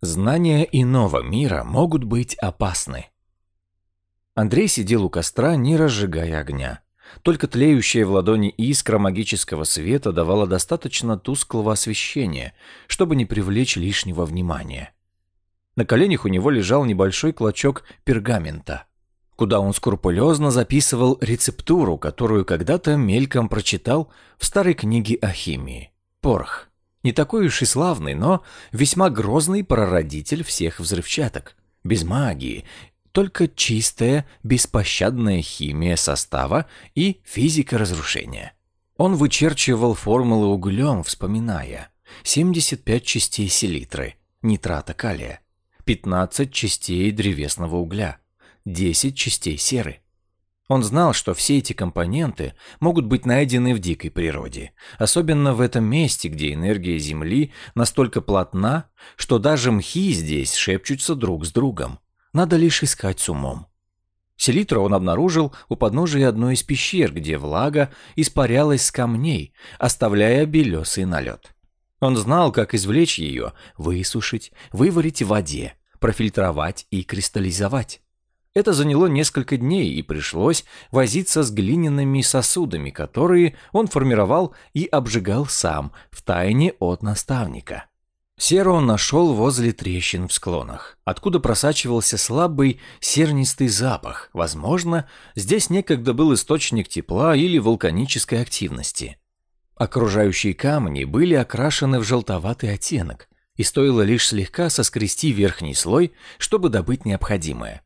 Знания иного мира могут быть опасны. Андрей сидел у костра, не разжигая огня. Только тлеющая в ладони искра магического света давала достаточно тусклого освещения, чтобы не привлечь лишнего внимания. На коленях у него лежал небольшой клочок пергамента, куда он скрупулезно записывал рецептуру, которую когда-то мельком прочитал в старой книге о химии. Порох. Не такой уж и славный, но весьма грозный прародитель всех взрывчаток. Без магии, только чистая, беспощадная химия состава и физика разрушения. Он вычерчивал формулы углем, вспоминая 75 частей селитры, нитрата калия, 15 частей древесного угля, 10 частей серы, он знал, что все эти компоненты могут быть найдены в дикой природе, особенно в этом месте, где энергия Земли настолько плотна, что даже мхи здесь шепчутся друг с другом. Надо лишь искать с умом. Селитру он обнаружил у подножия одной из пещер, где влага испарялась с камней, оставляя белесый налет. Он знал, как извлечь ее, высушить, выварить в воде, профильтровать и кристаллизовать. Это заняло несколько дней, и пришлось возиться с глиняными сосудами, которые он формировал и обжигал сам, в тайне от наставника. Серу он нашел возле трещин в склонах, откуда просачивался слабый сернистый запах. Возможно, здесь некогда был источник тепла или вулканической активности. Окружающие камни были окрашены в желтоватый оттенок, и стоило лишь слегка соскрести верхний слой, чтобы добыть необходимое.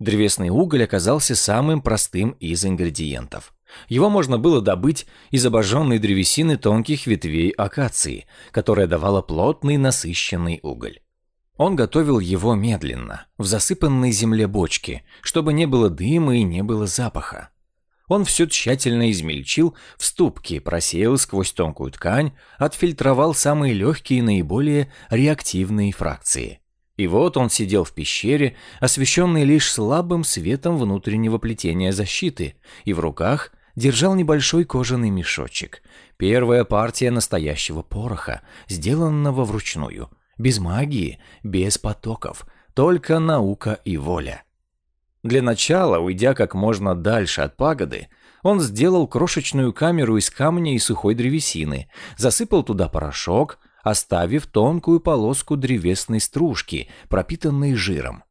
Древесный уголь оказался самым простым из ингредиентов. Его можно было добыть из обожженной древесины тонких ветвей акации, которая давала плотный насыщенный уголь. Он готовил его медленно, в засыпанной земле бочке, чтобы не было дыма и не было запаха. Он все тщательно измельчил в ступке, просеял сквозь тонкую ткань, отфильтровал самые легкие и наиболее реактивные фракции. И вот он сидел в пещере, освещенный лишь слабым светом внутреннего плетения защиты, и в руках держал небольшой кожаный мешочек. Первая партия настоящего пороха, сделанного вручную. Без магии, без потоков, только наука и воля. Для начала, уйдя как можно дальше от пагоды, он сделал крошечную камеру из камня и сухой древесины, засыпал туда порошок, оставив тонкую полоску древесной стружки, пропитанной жиром.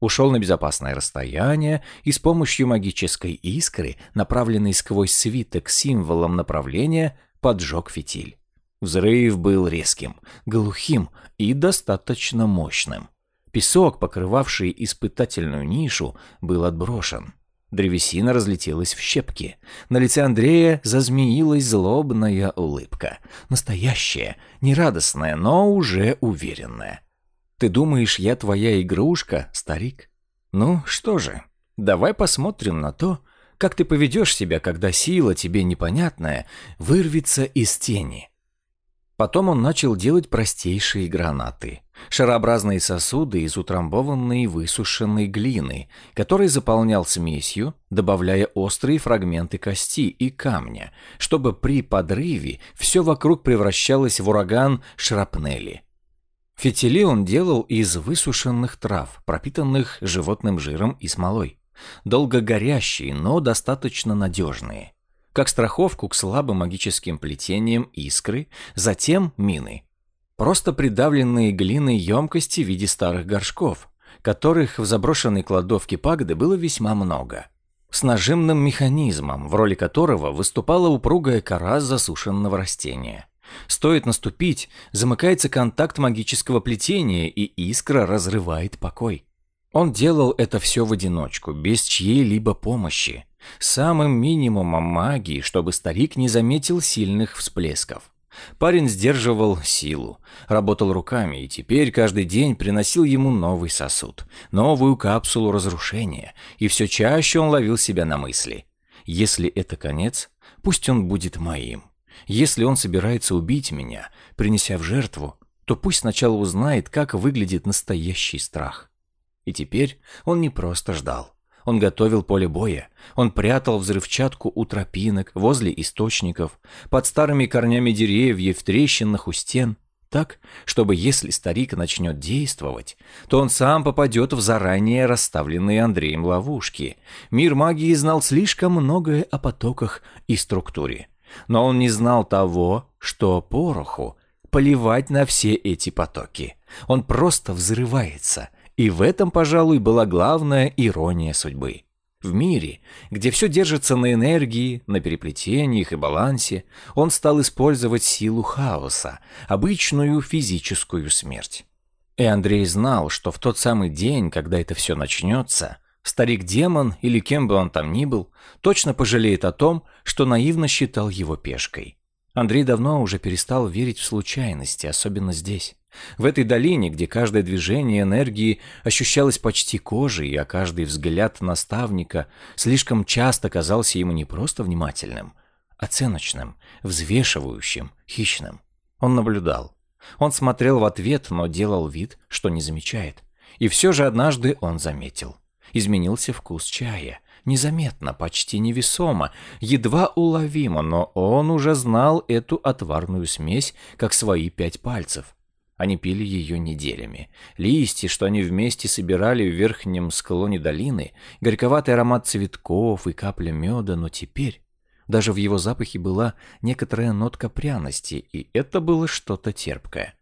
Ушел на безопасное расстояние и с помощью магической искры, направленной сквозь свиток символом направления, поджег фитиль. Взрыв был резким, глухим и достаточно мощным. Песок, покрывавший испытательную нишу, был отброшен. Древесина разлетелась в щепки. На лице Андрея зазмеилась злобная улыбка. Настоящая, не радостная, но уже уверенная. «Ты думаешь, я твоя игрушка, старик? Ну, что же, давай посмотрим на то, как ты поведешь себя, когда сила тебе непонятная вырвется из тени». Потом он начал делать простейшие гранаты. Шарообразные сосуды из утрамбованной высушенной глины, который заполнял смесью, добавляя острые фрагменты кости и камня, чтобы при подрыве все вокруг превращалось в ураган шрапнели. Фитили он делал из высушенных трав, пропитанных животным жиром и смолой. Долго горящие, но достаточно надежные как страховку к слабым магическим плетениям искры, затем мины. Просто придавленные глиной емкости в виде старых горшков, которых в заброшенной кладовке пагоды было весьма много. С нажимным механизмом, в роли которого выступала упругая кора засушенного растения. Стоит наступить, замыкается контакт магического плетения, и искра разрывает покой. Он делал это все в одиночку, без чьей-либо помощи самым минимумом магии, чтобы старик не заметил сильных всплесков. Парень сдерживал силу, работал руками и теперь каждый день приносил ему новый сосуд, новую капсулу разрушения, и все чаще он ловил себя на мысли. Если это конец, пусть он будет моим. Если он собирается убить меня, принеся в жертву, то пусть сначала узнает, как выглядит настоящий страх. И теперь он не просто ждал. Он готовил поле боя. Он прятал взрывчатку у тропинок, возле источников, под старыми корнями деревьев, в трещинах у стен. Так, чтобы если старик начнет действовать, то он сам попадет в заранее расставленные Андреем ловушки. Мир магии знал слишком многое о потоках и структуре. Но он не знал того, что пороху поливать на все эти потоки. Он просто взрывается. И в этом, пожалуй, была главная ирония судьбы. В мире, где все держится на энергии, на переплетениях и балансе, он стал использовать силу хаоса, обычную физическую смерть. И Андрей знал, что в тот самый день, когда это все начнется, старик-демон или кем бы он там ни был, точно пожалеет о том, что наивно считал его пешкой. Андрей давно уже перестал верить в случайности, особенно здесь. В этой долине, где каждое движение энергии ощущалось почти кожей, а каждый взгляд наставника слишком часто казался ему не просто внимательным, оценочным, взвешивающим, хищным. Он наблюдал. Он смотрел в ответ, но делал вид, что не замечает. И все же однажды он заметил. Изменился вкус чая. Незаметно, почти невесомо, едва уловимо, но он уже знал эту отварную смесь, как свои пять пальцев. Они пили ее неделями. Листья, что они вместе собирали в верхнем склоне долины, горьковатый аромат цветков и капля меда, но теперь даже в его запахе была некоторая нотка пряности, и это было что-то терпкое.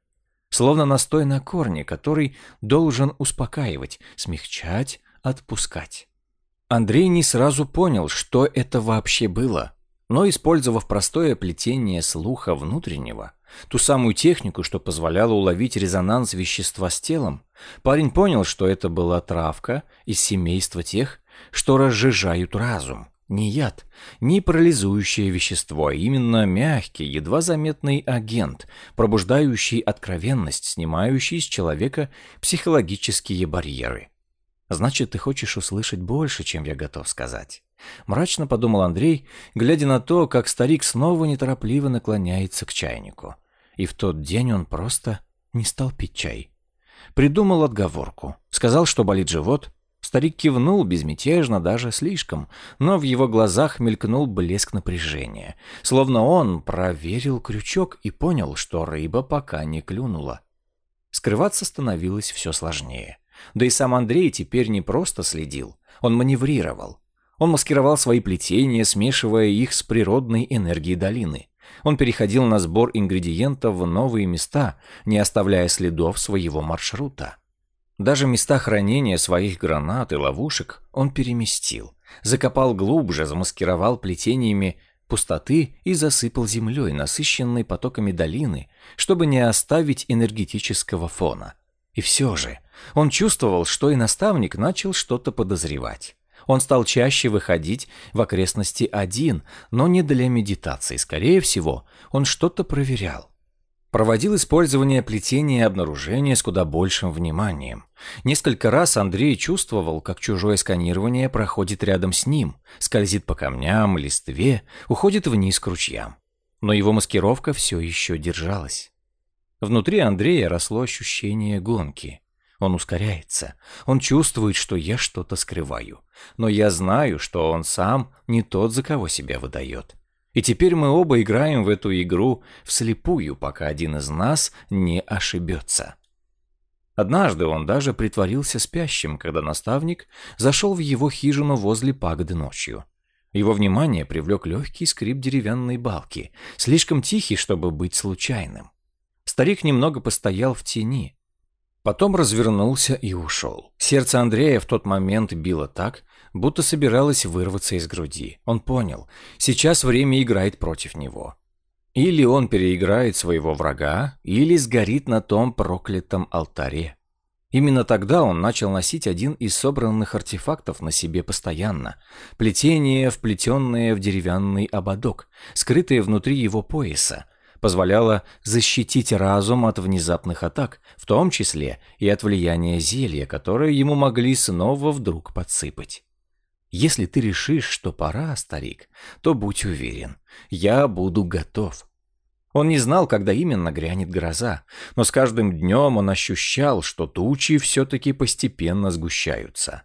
Словно настой на корне, который должен успокаивать, смягчать, отпускать. Андрей не сразу понял, что это вообще было, но, использовав простое плетение слуха внутреннего, Ту самую технику, что позволяла уловить резонанс вещества с телом, парень понял, что это была травка из семейства тех, что разжижают разум. Не яд, не парализующее вещество, а именно мягкий, едва заметный агент, пробуждающий откровенность, снимающий с человека психологические барьеры. Значит, ты хочешь услышать больше, чем я готов сказать. Мрачно подумал Андрей, глядя на то, как старик снова неторопливо наклоняется к чайнику. И в тот день он просто не стал пить чай. Придумал отговорку. Сказал, что болит живот. Старик кивнул безмятежно, даже слишком, но в его глазах мелькнул блеск напряжения. Словно он проверил крючок и понял, что рыба пока не клюнула. Скрываться становилось все сложнее. Да и сам Андрей теперь не просто следил, он маневрировал. Он маскировал свои плетения, смешивая их с природной энергией долины. Он переходил на сбор ингредиентов в новые места, не оставляя следов своего маршрута. Даже места хранения своих гранат и ловушек он переместил. Закопал глубже, замаскировал плетениями пустоты и засыпал землей, насыщенной потоками долины, чтобы не оставить энергетического фона. И все же он чувствовал, что и наставник начал что-то подозревать. Он стал чаще выходить в окрестности один, но не для медитации. Скорее всего, он что-то проверял. Проводил использование плетения и обнаружения с куда большим вниманием. Несколько раз Андрей чувствовал, как чужое сканирование проходит рядом с ним, скользит по камням, листве, уходит вниз к ручьям. Но его маскировка все еще держалась. Внутри Андрея росло ощущение гонки. Он ускоряется. Он чувствует, что я что-то скрываю. Но я знаю, что он сам не тот, за кого себя выдает. И теперь мы оба играем в эту игру вслепую, пока один из нас не ошибется. Однажды он даже притворился спящим, когда наставник зашел в его хижину возле пагоды ночью. Его внимание привлек легкий скрип деревянной балки, слишком тихий, чтобы быть случайным. Старик немного постоял в тени, Потом развернулся и ушел. Сердце Андрея в тот момент било так, будто собиралось вырваться из груди. Он понял, сейчас время играет против него. Или он переиграет своего врага, или сгорит на том проклятом алтаре. Именно тогда он начал носить один из собранных артефактов на себе постоянно. Плетение, вплетенное в деревянный ободок, скрытое внутри его пояса, позволяло защитить разум от внезапных атак, в том числе и от влияния зелья, которое ему могли снова вдруг подсыпать. Если ты решишь, что пора, старик, то будь уверен, я буду готов. Он не знал, когда именно грянет гроза, но с каждым днем он ощущал, что тучи все-таки постепенно сгущаются.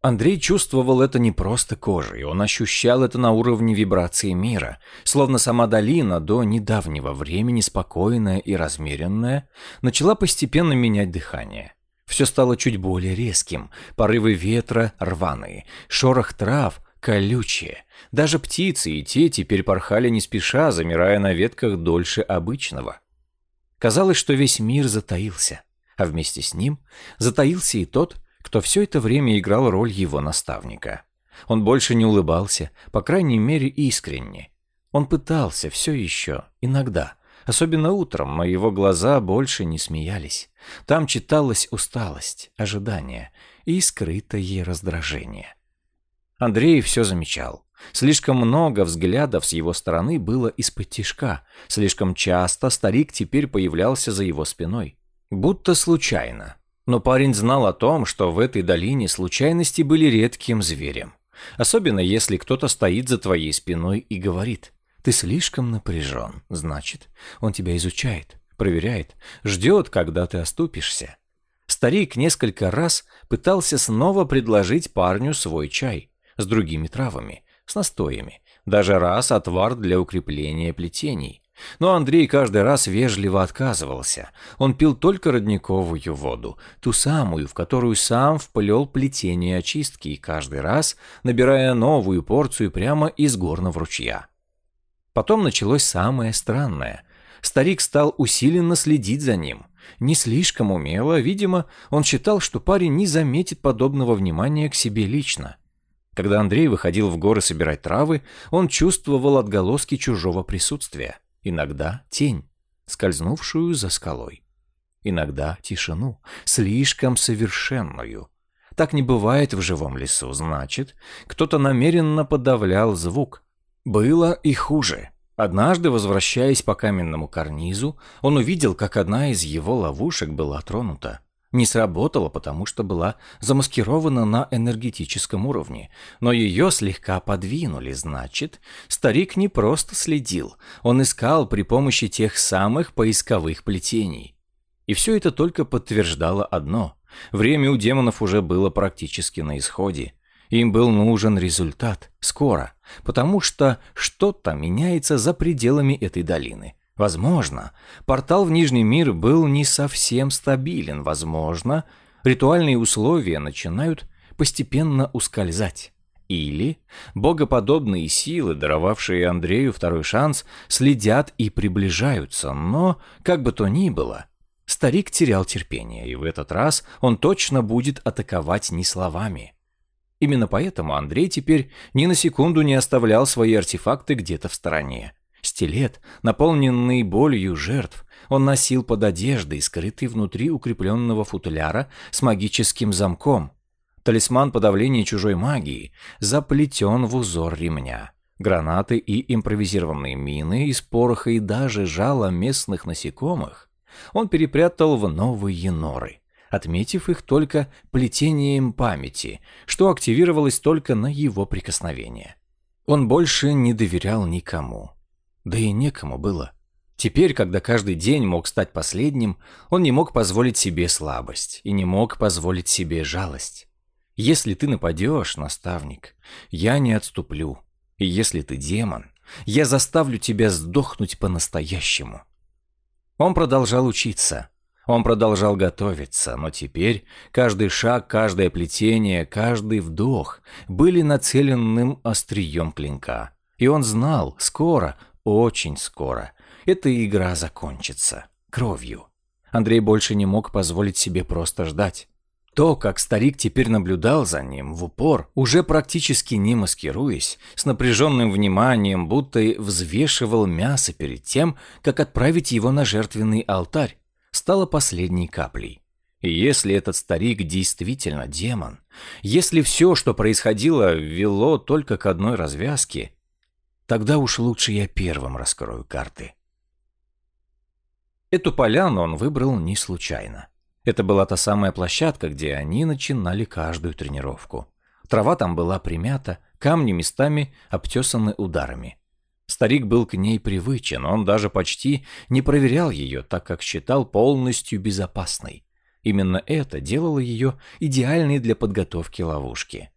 Андрей чувствовал это не просто кожей, он ощущал это на уровне вибрации мира, словно сама долина, до недавнего времени спокойная и размеренная, начала постепенно менять дыхание. Все стало чуть более резким, порывы ветра рваные, шорох трав колючие. Даже птицы и те теперь порхали не спеша, замирая на ветках дольше обычного. Казалось, что весь мир затаился, а вместе с ним затаился и тот, кто все это время играл роль его наставника. Он больше не улыбался, по крайней мере искренне. Он пытался все еще, иногда, особенно утром, но его глаза больше не смеялись. Там читалась усталость, ожидание и скрытое раздражение. Андрей все замечал. Слишком много взглядов с его стороны было из-под тишка. Слишком часто старик теперь появлялся за его спиной. Будто случайно, но парень знал о том, что в этой долине случайности были редким зверем. Особенно если кто-то стоит за твоей спиной и говорит «Ты слишком напряжен». Значит, он тебя изучает, проверяет, ждет, когда ты оступишься. Старик несколько раз пытался снова предложить парню свой чай с другими травами, с настоями, даже раз отвар для укрепления плетений. Но Андрей каждый раз вежливо отказывался. Он пил только родниковую воду, ту самую, в которую сам вплел плетение очистки, и каждый раз набирая новую порцию прямо из горного ручья. Потом началось самое странное. Старик стал усиленно следить за ним. Не слишком умело, видимо, он считал, что парень не заметит подобного внимания к себе лично. Когда Андрей выходил в горы собирать травы, он чувствовал отголоски чужого присутствия. Иногда тень, скользнувшую за скалой. Иногда тишину, слишком совершенную. Так не бывает в живом лесу, значит, кто-то намеренно подавлял звук. Было и хуже. Однажды, возвращаясь по каменному карнизу, он увидел, как одна из его ловушек была тронута. Не сработала, потому что была замаскирована на энергетическом уровне, но ее слегка подвинули, значит, старик не просто следил, он искал при помощи тех самых поисковых плетений. И все это только подтверждало одно – время у демонов уже было практически на исходе. Им был нужен результат, скоро, потому что что-то меняется за пределами этой долины. Возможно, портал в Нижний мир был не совсем стабилен. Возможно, ритуальные условия начинают постепенно ускользать. Или богоподобные силы, даровавшие Андрею второй шанс, следят и приближаются. Но, как бы то ни было, старик терял терпение, и в этот раз он точно будет атаковать не словами. Именно поэтому Андрей теперь ни на секунду не оставлял свои артефакты где-то в стороне. Стилет, наполненный болью жертв, он носил под одеждой, скрытый внутри укрепленного футляра с магическим замком. Талисман подавления чужой магии заплетен в узор ремня. Гранаты и импровизированные мины из пороха и даже жала местных насекомых он перепрятал в новые норы, отметив их только плетением памяти, что активировалось только на его прикосновение. Он больше не доверял никому. Да и некому было. Теперь, когда каждый день мог стать последним, он не мог позволить себе слабость и не мог позволить себе жалость. Если ты нападешь, наставник, я не отступлю. И если ты демон, я заставлю тебя сдохнуть по-настоящему. Он продолжал учиться. Он продолжал готовиться, но теперь каждый шаг, каждое плетение, каждый вдох были нацеленным острием клинка. И он знал, скоро очень скоро эта игра закончится. Кровью. Андрей больше не мог позволить себе просто ждать. То, как старик теперь наблюдал за ним в упор, уже практически не маскируясь, с напряженным вниманием, будто взвешивал мясо перед тем, как отправить его на жертвенный алтарь, стало последней каплей. И если этот старик действительно демон, если все, что происходило, вело только к одной развязке, Тогда уж лучше я первым раскрою карты. Эту поляну он выбрал не случайно. Это была та самая площадка, где они начинали каждую тренировку. Трава там была примята, камни местами обтесаны ударами. Старик был к ней привычен, он даже почти не проверял ее, так как считал полностью безопасной. Именно это делало ее идеальной для подготовки ловушки.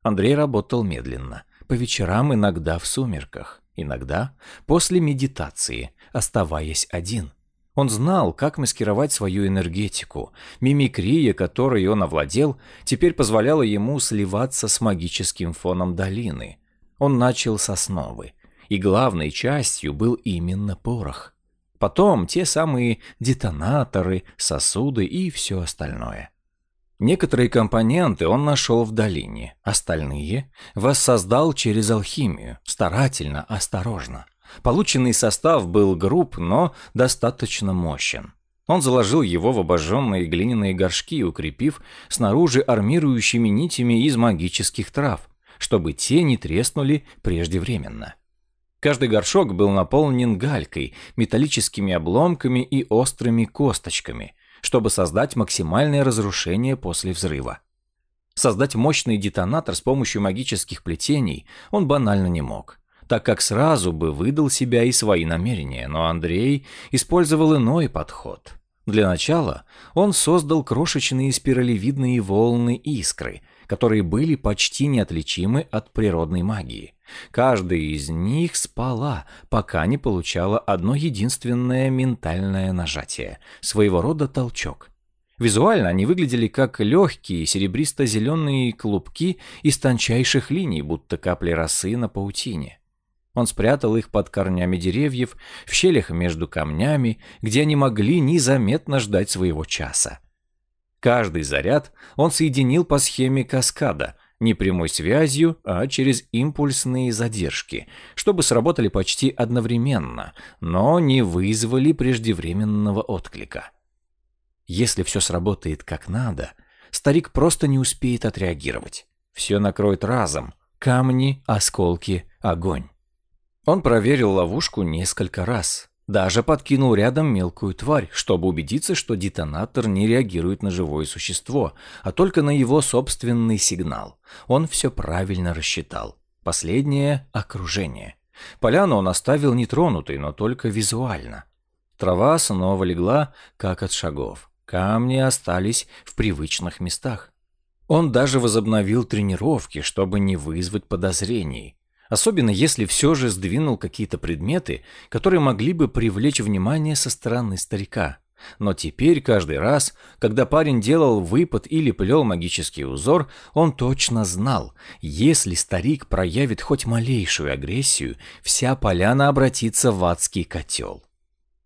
Андрей работал медленно, по вечерам иногда в сумерках, иногда после медитации, оставаясь один. Он знал, как маскировать свою энергетику. Мимикрия, которой он овладел, теперь позволяла ему сливаться с магическим фоном долины. Он начал с основы, и главной частью был именно порох. Потом те самые детонаторы, сосуды и все остальное. Некоторые компоненты он нашел в долине, остальные воссоздал через алхимию, старательно, осторожно. Полученный состав был груб, но достаточно мощен. Он заложил его в обожженные глиняные горшки, укрепив снаружи армирующими нитями из магических трав, чтобы те не треснули преждевременно. Каждый горшок был наполнен галькой, металлическими обломками и острыми косточками, чтобы создать максимальное разрушение после взрыва. Создать мощный детонатор с помощью магических плетений он банально не мог так как сразу бы выдал себя и свои намерения, но Андрей использовал иной подход. Для начала он создал крошечные спиралевидные волны искры, которые были почти неотличимы от природной магии. Каждая из них спала, пока не получала одно единственное ментальное нажатие, своего рода толчок. Визуально они выглядели как легкие серебристо-зеленые клубки из тончайших линий, будто капли росы на паутине. Он спрятал их под корнями деревьев, в щелях между камнями, где они могли незаметно ждать своего часа. Каждый заряд он соединил по схеме каскада, не прямой связью, а через импульсные задержки, чтобы сработали почти одновременно, но не вызвали преждевременного отклика. Если все сработает как надо, старик просто не успеет отреагировать. Все накроет разом. Камни, осколки, огонь. Он проверил ловушку несколько раз. Даже подкинул рядом мелкую тварь, чтобы убедиться, что детонатор не реагирует на живое существо, а только на его собственный сигнал. Он все правильно рассчитал. Последнее – окружение. Поляну он оставил нетронутой, но только визуально. Трава снова легла, как от шагов. Камни остались в привычных местах. Он даже возобновил тренировки, чтобы не вызвать подозрений. Особенно если все же сдвинул какие-то предметы, которые могли бы привлечь внимание со стороны старика. Но теперь каждый раз, когда парень делал выпад или плел магический узор, он точно знал, если старик проявит хоть малейшую агрессию, вся поляна обратится в адский котел.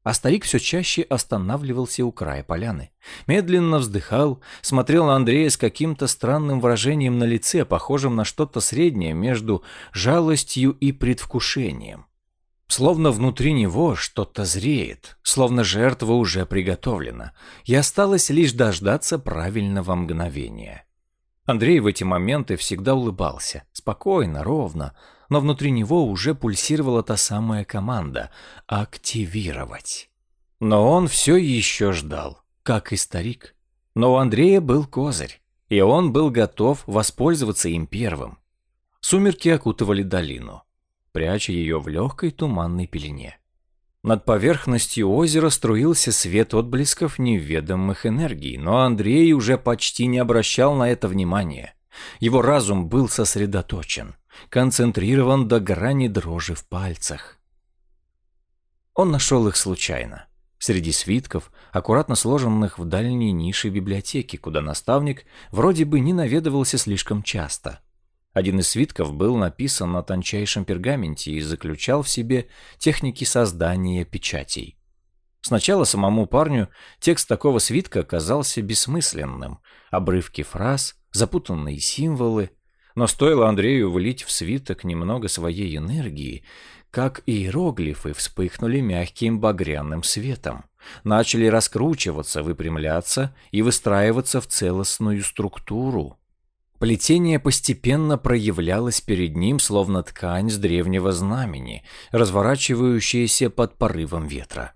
А старик все чаще останавливался у края поляны. Медленно вздыхал, смотрел на Андрея с каким-то странным выражением на лице, похожим на что-то среднее между жалостью и предвкушением. Словно внутри него что-то зреет, словно жертва уже приготовлена, и осталось лишь дождаться правильного мгновения. Андрей в эти моменты всегда улыбался, спокойно, ровно, но внутри него уже пульсировала та самая команда «активировать». Но он все еще ждал, как и старик. Но у Андрея был козырь, и он был готов воспользоваться им первым. Сумерки окутывали долину, пряча ее в легкой туманной пелене. Над поверхностью озера струился свет отблесков неведомых энергий, но Андрей уже почти не обращал на это внимания. Его разум был сосредоточен концентрирован до грани дрожи в пальцах. Он нашел их случайно. Среди свитков, аккуратно сложенных в дальней нише библиотеки, куда наставник вроде бы не наведывался слишком часто. Один из свитков был написан на тончайшем пергаменте и заключал в себе техники создания печатей. Сначала самому парню текст такого свитка казался бессмысленным. Обрывки фраз, запутанные символы, но стоило Андрею влить в свиток немного своей энергии, как иероглифы вспыхнули мягким багряным светом, начали раскручиваться, выпрямляться и выстраиваться в целостную структуру. Плетение постепенно проявлялось перед ним, словно ткань с древнего знамени, разворачивающаяся под порывом ветра.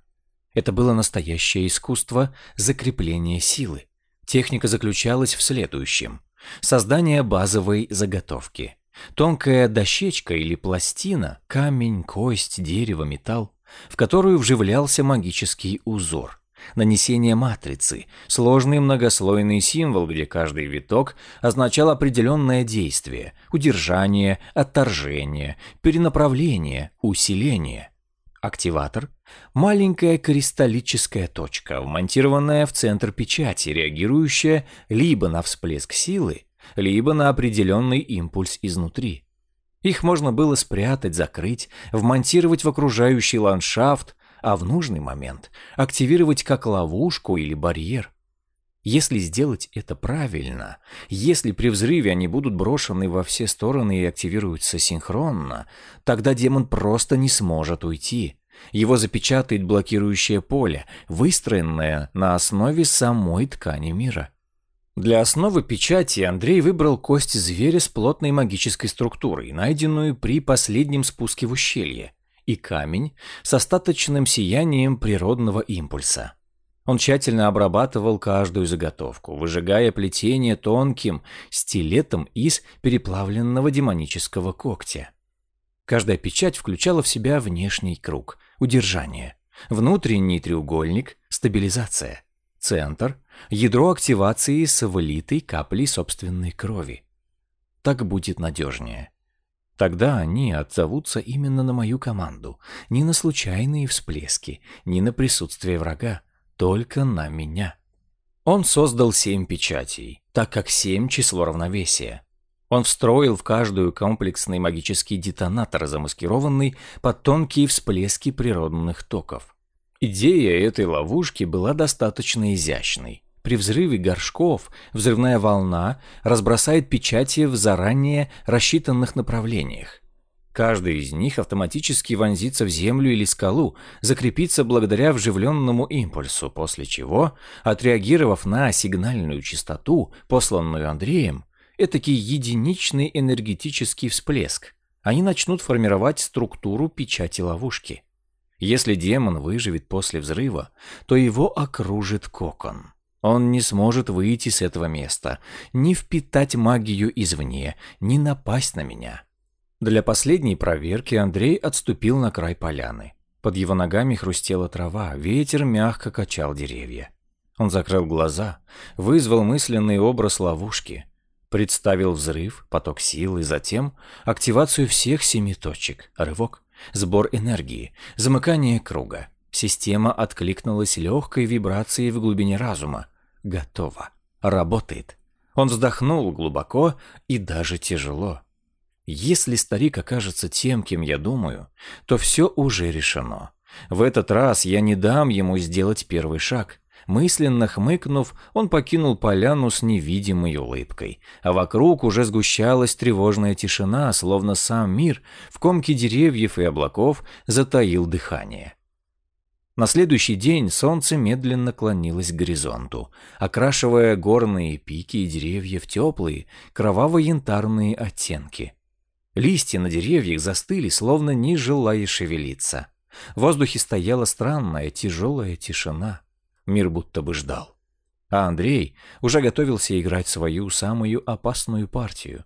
Это было настоящее искусство закрепления силы. Техника заключалась в следующем – Создание базовой заготовки. Тонкая дощечка или пластина, камень, кость, дерево, металл, в которую вживлялся магический узор. нанесение матрицы, сложный многослойный символ, где каждый виток означал определенное действие, удержание, отторжение, перенаправление, усиление. Активатор – маленькая кристаллическая точка, вмонтированная в центр печати, реагирующая либо на всплеск силы, либо на определенный импульс изнутри. Их можно было спрятать, закрыть, вмонтировать в окружающий ландшафт, а в нужный момент активировать как ловушку или барьер. Если сделать это правильно, если при взрыве они будут брошены во все стороны и активируются синхронно, тогда демон просто не сможет уйти. Его запечатает блокирующее поле, выстроенное на основе самой ткани мира. Для основы печати Андрей выбрал кость зверя с плотной магической структурой, найденную при последнем спуске в ущелье и камень с остаточным сиянием природного импульса. Он тщательно обрабатывал каждую заготовку, выжигая плетение тонким стилетом из переплавленного демонического когтя. Каждая печать включала в себя внешний круг – удержание, внутренний треугольник – стабилизация, центр – ядро активации с вылитой каплей собственной крови. Так будет надежнее. Тогда они отзовутся именно на мою команду, не на случайные всплески, не на присутствие врага, только на меня. Он создал семь печатей, так как семь – число равновесия. Он встроил в каждую комплексный магический детонатор, замаскированный под тонкие всплески природных токов. Идея этой ловушки была достаточно изящной. При взрыве горшков взрывная волна разбросает печати в заранее рассчитанных направлениях. Каждый из них автоматически вонзится в землю или скалу, закрепится благодаря вживленному импульсу, после чего, отреагировав на сигнальную частоту, посланную Андреем, этакий единичный энергетический всплеск, они начнут формировать структуру печати ловушки. Если демон выживет после взрыва, то его окружит кокон. Он не сможет выйти с этого места, ни впитать магию извне, ни напасть на меня. Для последней проверки Андрей отступил на край поляны. Под его ногами хрустела трава, ветер мягко качал деревья. Он закрыл глаза, вызвал мысленный образ ловушки, представил взрыв, поток сил и затем активацию всех семи точек, рывок, сбор энергии, замыкание круга. Система откликнулась легкой вибрацией в глубине разума, Готово. Работает. Он вздохнул глубоко и даже тяжело. Если старик окажется тем, кем я думаю, то все уже решено. В этот раз я не дам ему сделать первый шаг. Мысленно хмыкнув, он покинул поляну с невидимой улыбкой, а вокруг уже сгущалась тревожная тишина, словно сам мир в комке деревьев и облаков затаил дыхание. На следующий день солнце медленно клонилось к горизонту, окрашивая горные пики и деревья в теплые, кроваво-янтарные оттенки. Листья на деревьях застыли, словно не желая шевелиться. В воздухе стояла странная, тяжелая тишина. Мир будто бы ждал. А Андрей уже готовился играть свою самую опасную партию.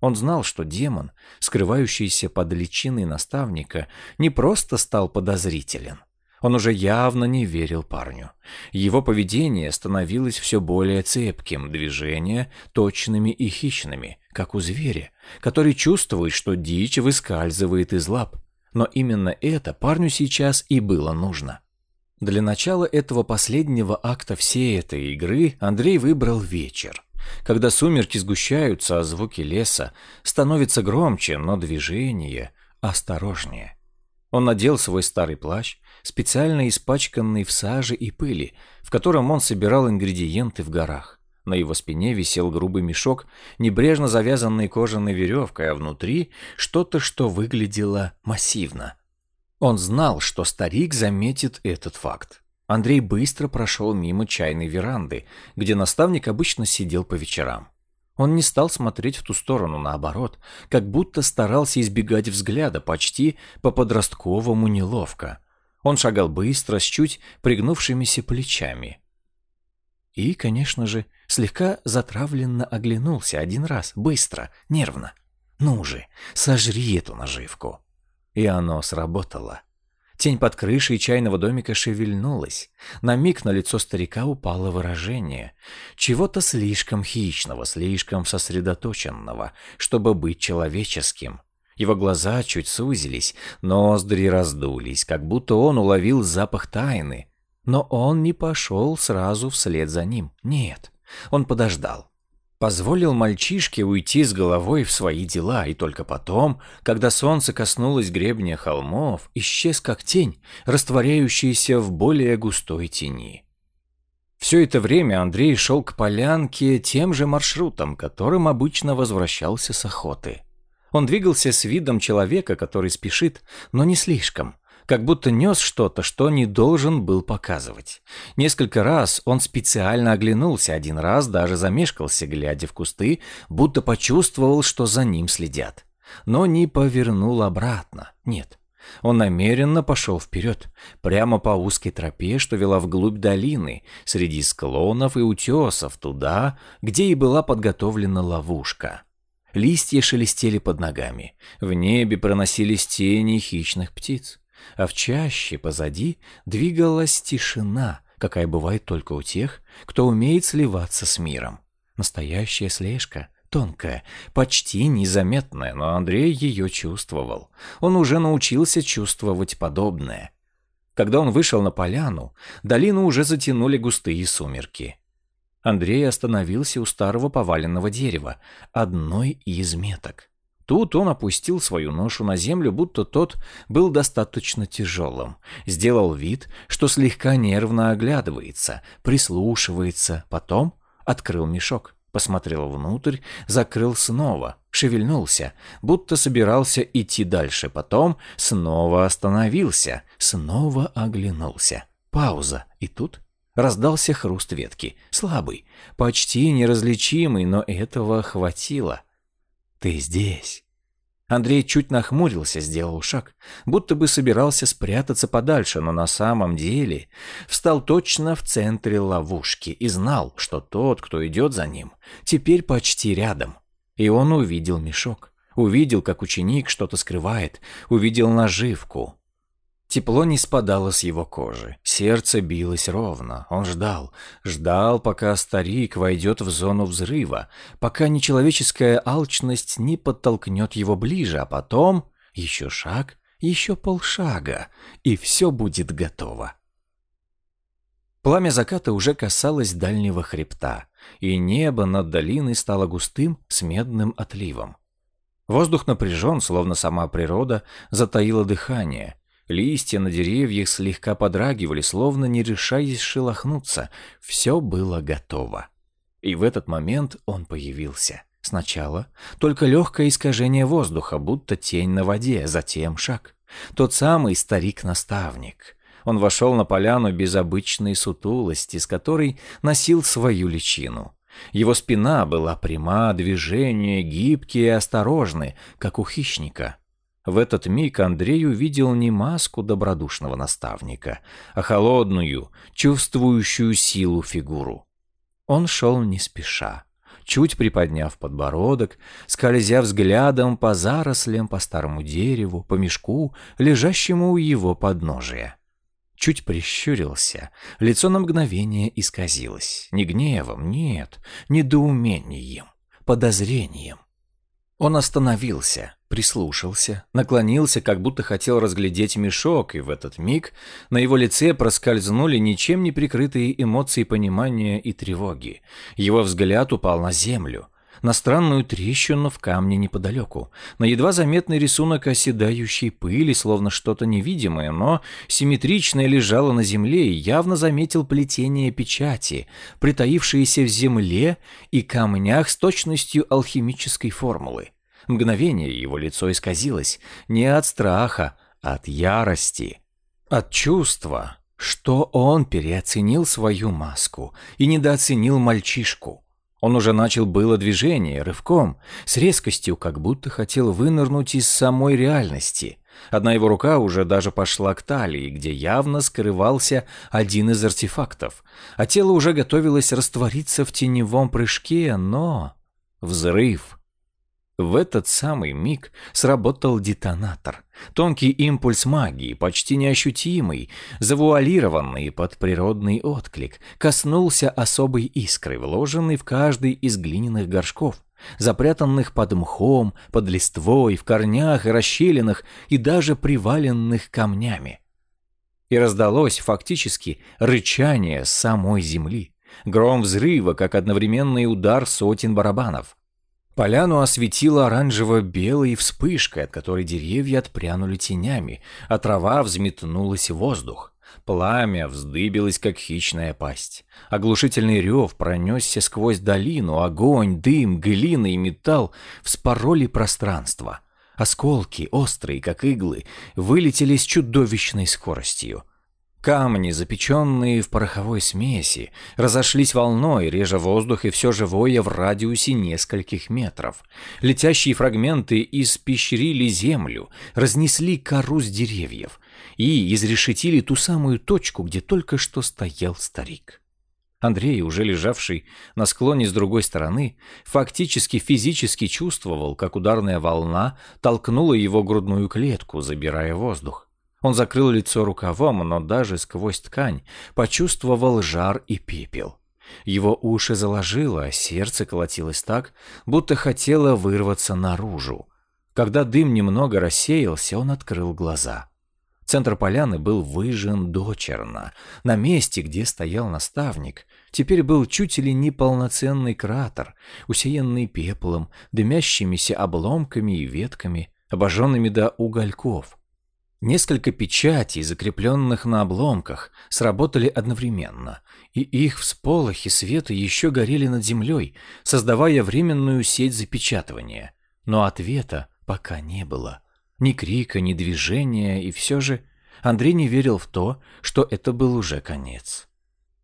Он знал, что демон, скрывающийся под личиной наставника, не просто стал подозрителен — он уже явно не верил парню. Его поведение становилось все более цепким, движения точными и хищными, как у зверя, который чувствует, что дичь выскальзывает из лап. Но именно это парню сейчас и было нужно. Для начала этого последнего акта всей этой игры Андрей выбрал вечер. Когда сумерки сгущаются, а звуки леса становятся громче, но движение осторожнее. Он надел свой старый плащ, специально испачканный в саже и пыли, в котором он собирал ингредиенты в горах. На его спине висел грубый мешок, небрежно завязанный кожаной веревкой, а внутри что-то, что выглядело массивно. Он знал, что старик заметит этот факт. Андрей быстро прошел мимо чайной веранды, где наставник обычно сидел по вечерам. Он не стал смотреть в ту сторону, наоборот, как будто старался избегать взгляда, почти по-подростковому неловко. Он шагал быстро, с чуть пригнувшимися плечами. И, конечно же, слегка затравленно оглянулся один раз, быстро, нервно. «Ну же, сожри эту наживку!» И оно сработало. Тень под крышей чайного домика шевельнулась. На миг на лицо старика упало выражение. Чего-то слишком хищного, слишком сосредоточенного, чтобы быть человеческим. Его глаза чуть сузились, ноздри раздулись, как будто он уловил запах тайны. Но он не пошел сразу вслед за ним. Нет, он подождал. Позволил мальчишке уйти с головой в свои дела, и только потом, когда солнце коснулось гребня холмов, исчез как тень, растворяющаяся в более густой тени. Все это время Андрей шел к полянке тем же маршрутом, которым обычно возвращался с охоты. Он двигался с видом человека, который спешит, но не слишком как будто нес что-то, что не должен был показывать. Несколько раз он специально оглянулся, один раз даже замешкался, глядя в кусты, будто почувствовал, что за ним следят. Но не повернул обратно, нет. Он намеренно пошел вперед, прямо по узкой тропе, что вела вглубь долины, среди склонов и утесов, туда, где и была подготовлена ловушка. Листья шелестели под ногами, в небе проносились тени хищных птиц а в чаще позади двигалась тишина, какая бывает только у тех, кто умеет сливаться с миром. Настоящая слежка, тонкая, почти незаметная, но Андрей ее чувствовал. Он уже научился чувствовать подобное. Когда он вышел на поляну, долину уже затянули густые сумерки. Андрей остановился у старого поваленного дерева, одной из меток. Тут он опустил свою ношу на землю, будто тот был достаточно тяжелым. Сделал вид, что слегка нервно оглядывается, прислушивается, потом открыл мешок, посмотрел внутрь, закрыл снова, шевельнулся, будто собирался идти дальше, потом снова остановился, снова оглянулся. Пауза, и тут раздался хруст ветки, слабый, почти неразличимый, но этого хватило. «Ты здесь!» Андрей чуть нахмурился, сделал шаг, будто бы собирался спрятаться подальше, но на самом деле встал точно в центре ловушки и знал, что тот, кто идет за ним, теперь почти рядом. И он увидел мешок, увидел, как ученик что-то скрывает, увидел наживку, Тепло не спадало с его кожи, сердце билось ровно. Он ждал, ждал, пока старик войдет в зону взрыва, пока нечеловеческая алчность не подтолкнет его ближе, а потом еще шаг, еще полшага, и все будет готово. Пламя заката уже касалось дальнего хребта, и небо над долиной стало густым с медным отливом. Воздух напряжен, словно сама природа затаила дыхание – Листья на деревьях слегка подрагивали, словно не решаясь шелохнуться. Все было готово. И в этот момент он появился. Сначала только легкое искажение воздуха, будто тень на воде, затем шаг. Тот самый старик-наставник. Он вошел на поляну без обычной сутулости, с которой носил свою личину. Его спина была пряма, движения гибкие и осторожны, как у хищника. В этот миг Андрей увидел не маску добродушного наставника, а холодную, чувствующую силу фигуру. Он шел не спеша, чуть приподняв подбородок, скользя взглядом по зарослям, по старому дереву, по мешку, лежащему у его подножия. Чуть прищурился, лицо на мгновение исказилось. Не гневом, нет, недоумением, подозрением. Он остановился, прислушался, наклонился, как будто хотел разглядеть мешок, и в этот миг на его лице проскользнули ничем не прикрытые эмоции понимания и тревоги. Его взгляд упал на землю, на странную трещину в камне неподалеку, на едва заметный рисунок оседающей пыли, словно что-то невидимое, но симметричное лежало на земле и явно заметил плетение печати, притаившиеся в земле и камнях с точностью алхимической формулы. Мгновение его лицо исказилось не от страха, а от ярости, от чувства, что он переоценил свою маску и недооценил мальчишку. Он уже начал было движение, рывком, с резкостью, как будто хотел вынырнуть из самой реальности. Одна его рука уже даже пошла к талии, где явно скрывался один из артефактов, а тело уже готовилось раствориться в теневом прыжке, но... Взрыв. В этот самый миг сработал детонатор. Тонкий импульс магии, почти неощутимый, завуалированный под природный отклик, коснулся особой искры, вложенной в каждый из глиняных горшков, запрятанных под мхом, под листвой, в корнях и расщелинах и даже приваленных камнями. И раздалось фактически рычание самой земли, гром взрыва, как одновременный удар сотен барабанов – Поляну осветила оранжево-белой вспышкой, от которой деревья отпрянули тенями, а трава взметнулась в воздух. Пламя вздыбилось, как хищная пасть. Оглушительный рев пронесся сквозь долину, огонь, дым, глина и металл вспороли пространство. Осколки, острые, как иглы, вылетели с чудовищной скоростью. Камни, запеченные в пороховой смеси, разошлись волной, режа воздух и все живое в радиусе нескольких метров. Летящие фрагменты испещрили землю, разнесли кору с деревьев и изрешетили ту самую точку, где только что стоял старик. Андрей, уже лежавший на склоне с другой стороны, фактически физически чувствовал, как ударная волна толкнула его грудную клетку, забирая воздух. Он закрыл лицо рукавом, но даже сквозь ткань почувствовал жар и пепел. Его уши заложило, а сердце колотилось так, будто хотело вырваться наружу. Когда дым немного рассеялся, он открыл глаза. Центр поляны был выжжен дочерно. На месте, где стоял наставник, теперь был чуть ли не полноценный кратер, усеянный пеплом, дымящимися обломками и ветками, обожженными до угольков. Несколько печатей, закрепленных на обломках, сработали одновременно, и их всполохи света еще горели над землей, создавая временную сеть запечатывания. Но ответа пока не было. Ни крика, ни движения, и все же Андрей не верил в то, что это был уже конец.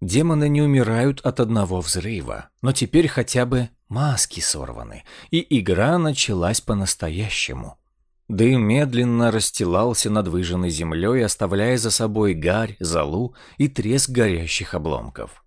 Демоны не умирают от одного взрыва, но теперь хотя бы маски сорваны, и игра началась по-настоящему. Дым медленно расстилался над выжженной землей, оставляя за собой гарь, золу и треск горящих обломков.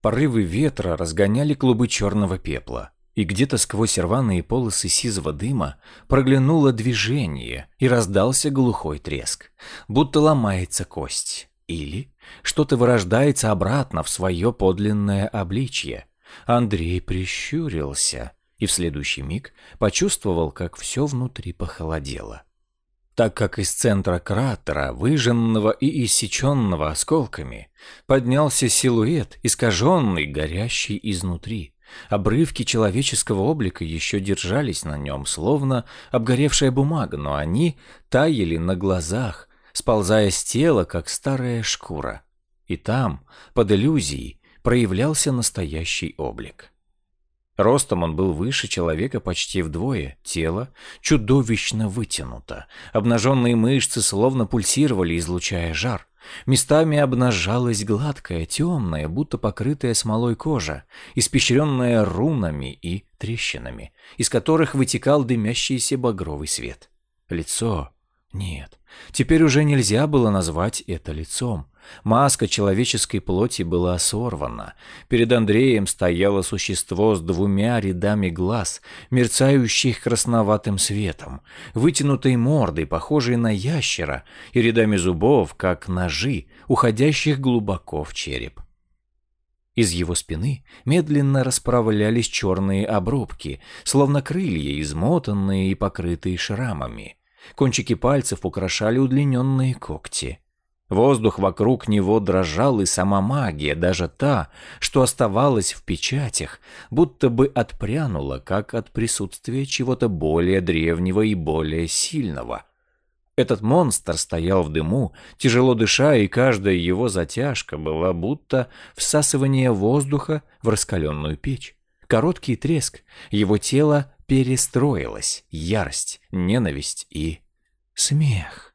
Порывы ветра разгоняли клубы черного пепла, и где-то сквозь рваные полосы сизого дыма проглянуло движение и раздался глухой треск, будто ломается кость. Или что-то вырождается обратно в свое подлинное обличье. Андрей прищурился – и в следующий миг почувствовал, как все внутри похолодело. Так как из центра кратера, выжженного и иссеченного осколками, поднялся силуэт, искаженный, горящий изнутри. Обрывки человеческого облика еще держались на нем, словно обгоревшая бумага, но они таяли на глазах, сползая с тела, как старая шкура. И там, под иллюзией, проявлялся настоящий облик. Ростом он был выше человека почти вдвое, тело чудовищно вытянуто, обнаженные мышцы словно пульсировали, излучая жар. Местами обнажалась гладкая, темная, будто покрытая смолой кожа, испещренная рунами и трещинами, из которых вытекал дымящийся багровый свет. Лицо... Нет, теперь уже нельзя было назвать это лицом. Маска человеческой плоти была сорвана. Перед Андреем стояло существо с двумя рядами глаз, мерцающих красноватым светом, вытянутой мордой, похожей на ящера, и рядами зубов, как ножи, уходящих глубоко в череп. Из его спины медленно расправлялись черные обрубки, словно крылья, измотанные и покрытые шрамами. Кончики пальцев украшали удлиненные когти. Воздух вокруг него дрожал, и сама магия, даже та, что оставалась в печатях, будто бы отпрянула, как от присутствия чего-то более древнего и более сильного. Этот монстр стоял в дыму, тяжело дыша, и каждая его затяжка была будто всасывание воздуха в раскаленную печь. Короткий треск, его тело перестроилось, ярость, ненависть и смех.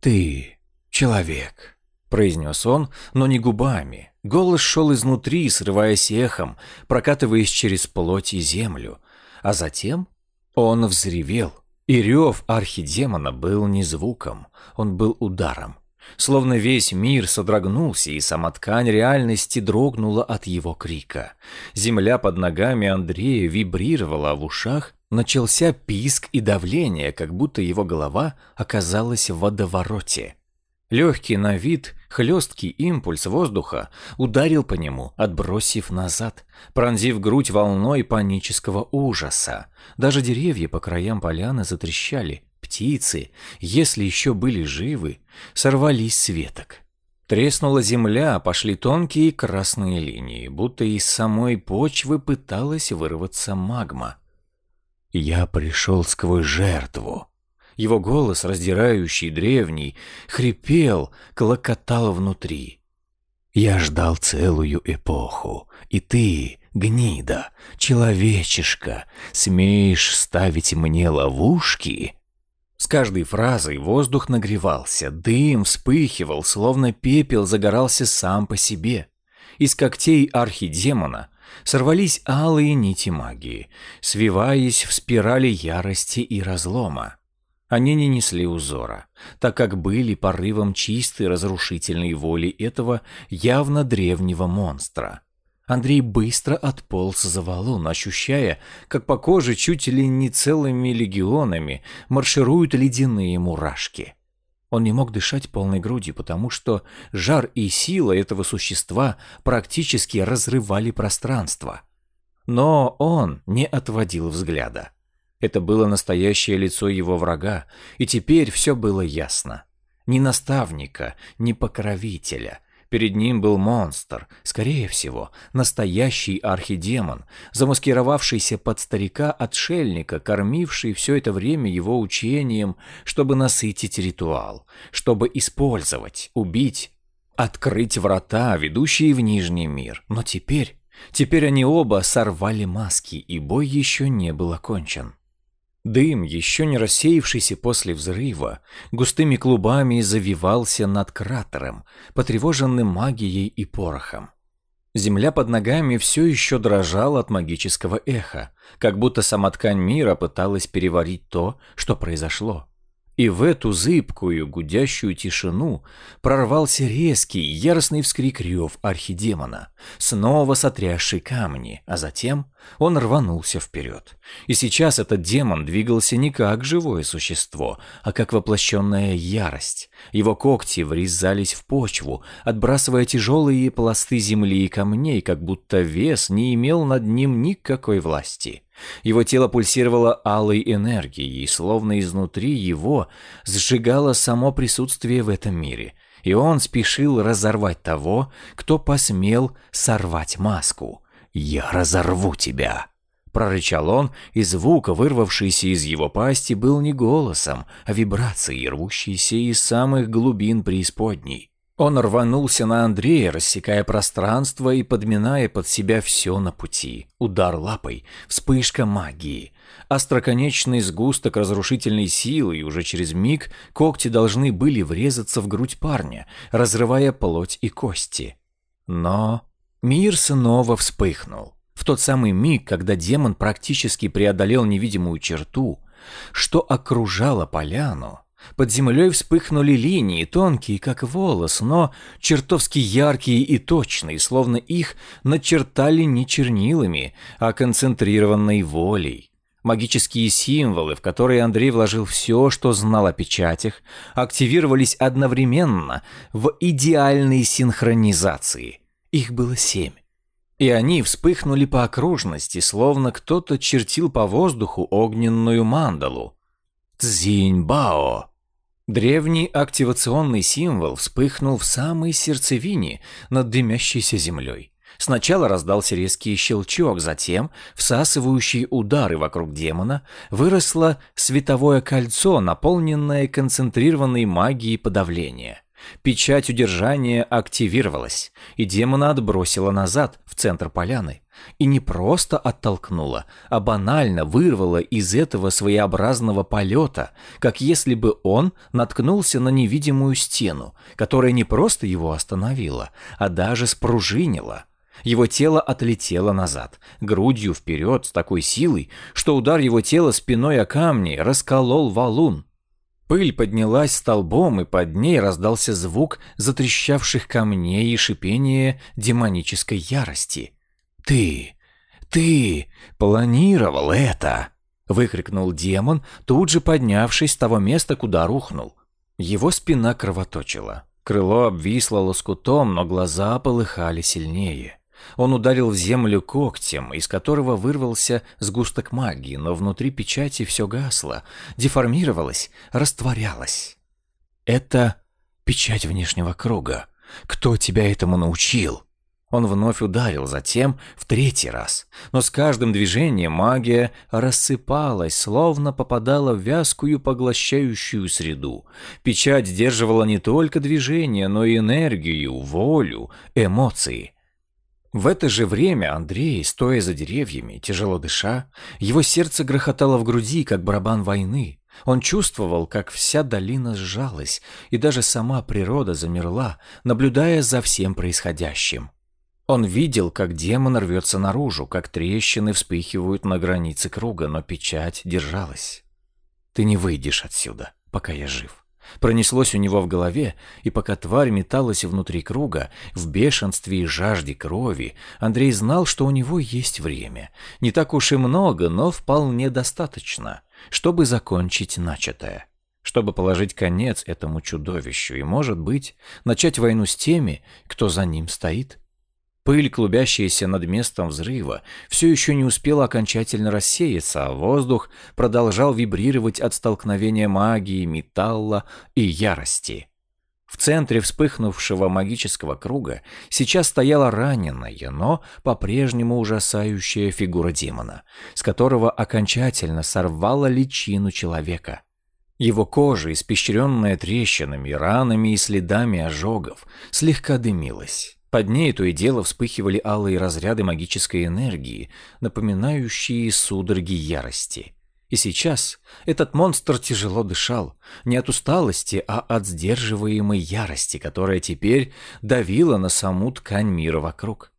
«Ты...» «Человек», — произнес он, но не губами. Голос шел изнутри, срываясь эхом, прокатываясь через плоть и землю. А затем он взревел. И рев архидемона был не звуком, он был ударом. Словно весь мир содрогнулся, и сама ткань реальности дрогнула от его крика. Земля под ногами Андрея вибрировала в ушах Начался писк и давление, как будто его голова оказалась в водовороте. Легкий на вид, хлесткий импульс воздуха ударил по нему, отбросив назад, пронзив грудь волной панического ужаса. Даже деревья по краям поляны затрещали, птицы, если еще были живы, сорвались с веток. Треснула земля, пошли тонкие красные линии, будто из самой почвы пыталась вырваться магма. «Я пришел сквозь жертву». Его голос, раздирающий, древний, хрипел, клокотал внутри. «Я ждал целую эпоху, и ты, гнида, человечишка, смеешь ставить мне ловушки?» С каждой фразой воздух нагревался, дым вспыхивал, словно пепел загорался сам по себе. Из когтей архидемона сорвались алые нити магии, свиваясь в спирали ярости и разлома. Они не несли узора, так как были порывом чистой разрушительной воли этого явно древнего монстра. Андрей быстро отполз за валун, ощущая, как по коже чуть ли не целыми легионами маршируют ледяные мурашки. Он не мог дышать полной грудью, потому что жар и сила этого существа практически разрывали пространство. Но он не отводил взгляда. Это было настоящее лицо его врага, и теперь все было ясно. Ни наставника, ни покровителя, Перед ним был монстр, скорее всего, настоящий архидемон, замаскировавшийся под старика-отшельника, кормивший все это время его учением, чтобы насытить ритуал, чтобы использовать, убить, открыть врата, ведущие в Нижний мир. Но теперь, теперь они оба сорвали маски, и бой еще не был окончен. Дым, еще не рассеявшийся после взрыва, густыми клубами завивался над кратером, потревоженным магией и порохом. Земля под ногами все еще дрожала от магического эха, как будто сама ткань мира пыталась переварить то, что произошло. И в эту зыбкую, гудящую тишину прорвался резкий, яростный вскрик рев архидемона, снова сотрясший камни, а затем он рванулся вперед. И сейчас этот демон двигался не как живое существо, а как воплощенная ярость. Его когти врезались в почву, отбрасывая тяжелые пласты земли и камней, как будто вес не имел над ним никакой власти. Его тело пульсировало алой энергией, и словно изнутри его сжигало само присутствие в этом мире, и он спешил разорвать того, кто посмел сорвать маску. «Я разорву тебя!» Прорычал он, и звук, вырвавшийся из его пасти, был не голосом, а вибрацией, рвущейся из самых глубин преисподней. Он рванулся на Андрея, рассекая пространство и подминая под себя все на пути. Удар лапой, вспышка магии. Остроконечный сгусток разрушительной силы, и уже через миг когти должны были врезаться в грудь парня, разрывая плоть и кости. Но мир снова вспыхнул. В тот самый миг, когда демон практически преодолел невидимую черту, что окружало поляну, под землей вспыхнули линии, тонкие, как волос, но чертовски яркие и точные, словно их начертали не чернилами, а концентрированной волей. Магические символы, в которые Андрей вложил все, что знал о печатях, активировались одновременно в идеальной синхронизации. Их было семь. И они вспыхнули по окружности, словно кто-то чертил по воздуху огненную мандалу. Цзиньбао. Древний активационный символ вспыхнул в самой сердцевине над дымящейся землей. Сначала раздался резкий щелчок, затем, всасывающие удары вокруг демона, выросло световое кольцо, наполненное концентрированной магией подавления. Печать удержания активировалась, и демона отбросила назад, в центр поляны. И не просто оттолкнула, а банально вырвала из этого своеобразного полета, как если бы он наткнулся на невидимую стену, которая не просто его остановила, а даже спружинила. Его тело отлетело назад, грудью вперед с такой силой, что удар его тела спиной о камни расколол валун. Пыль поднялась столбом, и под ней раздался звук затрещавших камней и шипение демонической ярости. «Ты! Ты планировал это!» Выкрикнул демон, тут же поднявшись с того места, куда рухнул. Его спина кровоточила. Крыло обвисло лоскутом, но глаза полыхали сильнее. Он ударил в землю когтем, из которого вырвался сгусток магии, но внутри печати все гасло, деформировалось, растворялось. Это печать внешнего круга. Кто тебя этому научил? Он вновь ударил, затем в третий раз. Но с каждым движением магия рассыпалась, словно попадала в вязкую поглощающую среду. Печать сдерживала не только движение, но и энергию, волю, эмоции. В это же время Андрей, стоя за деревьями, тяжело дыша, его сердце грохотало в груди, как барабан войны. Он чувствовал, как вся долина сжалась, и даже сама природа замерла, наблюдая за всем происходящим. Он видел, как демон рвется наружу, как трещины вспыхивают на границе круга, но печать держалась. «Ты не выйдешь отсюда, пока я жив». Пронеслось у него в голове, и пока тварь металась внутри круга, в бешенстве и жажде крови, Андрей знал, что у него есть время. Не так уж и много, но вполне достаточно, чтобы закончить начатое. Чтобы положить конец этому чудовищу и, может быть, начать войну с теми, кто за ним стоит. Пыль, клубящаяся над местом взрыва, все еще не успела окончательно рассеяться, а воздух продолжал вибрировать от столкновения магии, металла и ярости. В центре вспыхнувшего магического круга сейчас стояла раненая, но по-прежнему ужасающая фигура демона, с которого окончательно сорвала личину человека. Его кожа, испещренная трещинами, ранами и следами ожогов, слегка дымилась. Под ней то и дело вспыхивали алые разряды магической энергии, напоминающие судороги ярости. И сейчас этот монстр тяжело дышал, не от усталости, а от сдерживаемой ярости, которая теперь давила на саму ткань мира вокруг.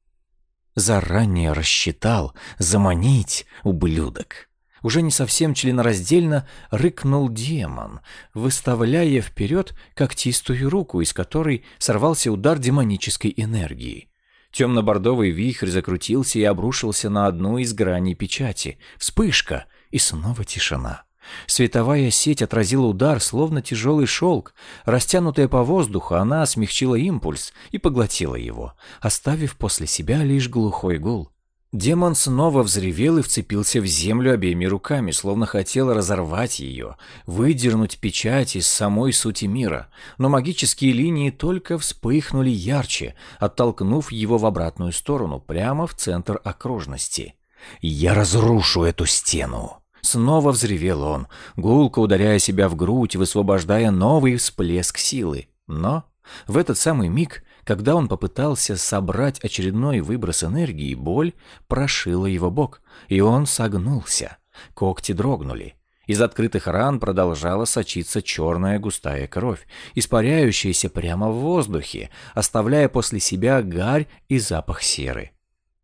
Заранее рассчитал заманить ублюдок уже не совсем членораздельно рыкнул демон, выставляя вперед когтистую руку, из которой сорвался удар демонической энергии. Темно-бордовый вихрь закрутился и обрушился на одну из граней печати. Вспышка, и снова тишина. Световая сеть отразила удар, словно тяжелый шелк. Растянутая по воздуху, она смягчила импульс и поглотила его, оставив после себя лишь глухой гул. Демон снова взревел и вцепился в землю обеими руками, словно хотел разорвать ее, выдернуть печать из самой сути мира. Но магические линии только вспыхнули ярче, оттолкнув его в обратную сторону, прямо в центр окружности. «Я разрушу эту стену!» Снова взревел он, гулко ударяя себя в грудь, высвобождая новый всплеск силы. Но в этот самый миг когда он попытался собрать очередной выброс энергии, боль прошила его бок, и он согнулся. Когти дрогнули. Из открытых ран продолжала сочиться черная густая кровь, испаряющаяся прямо в воздухе, оставляя после себя гарь и запах серы.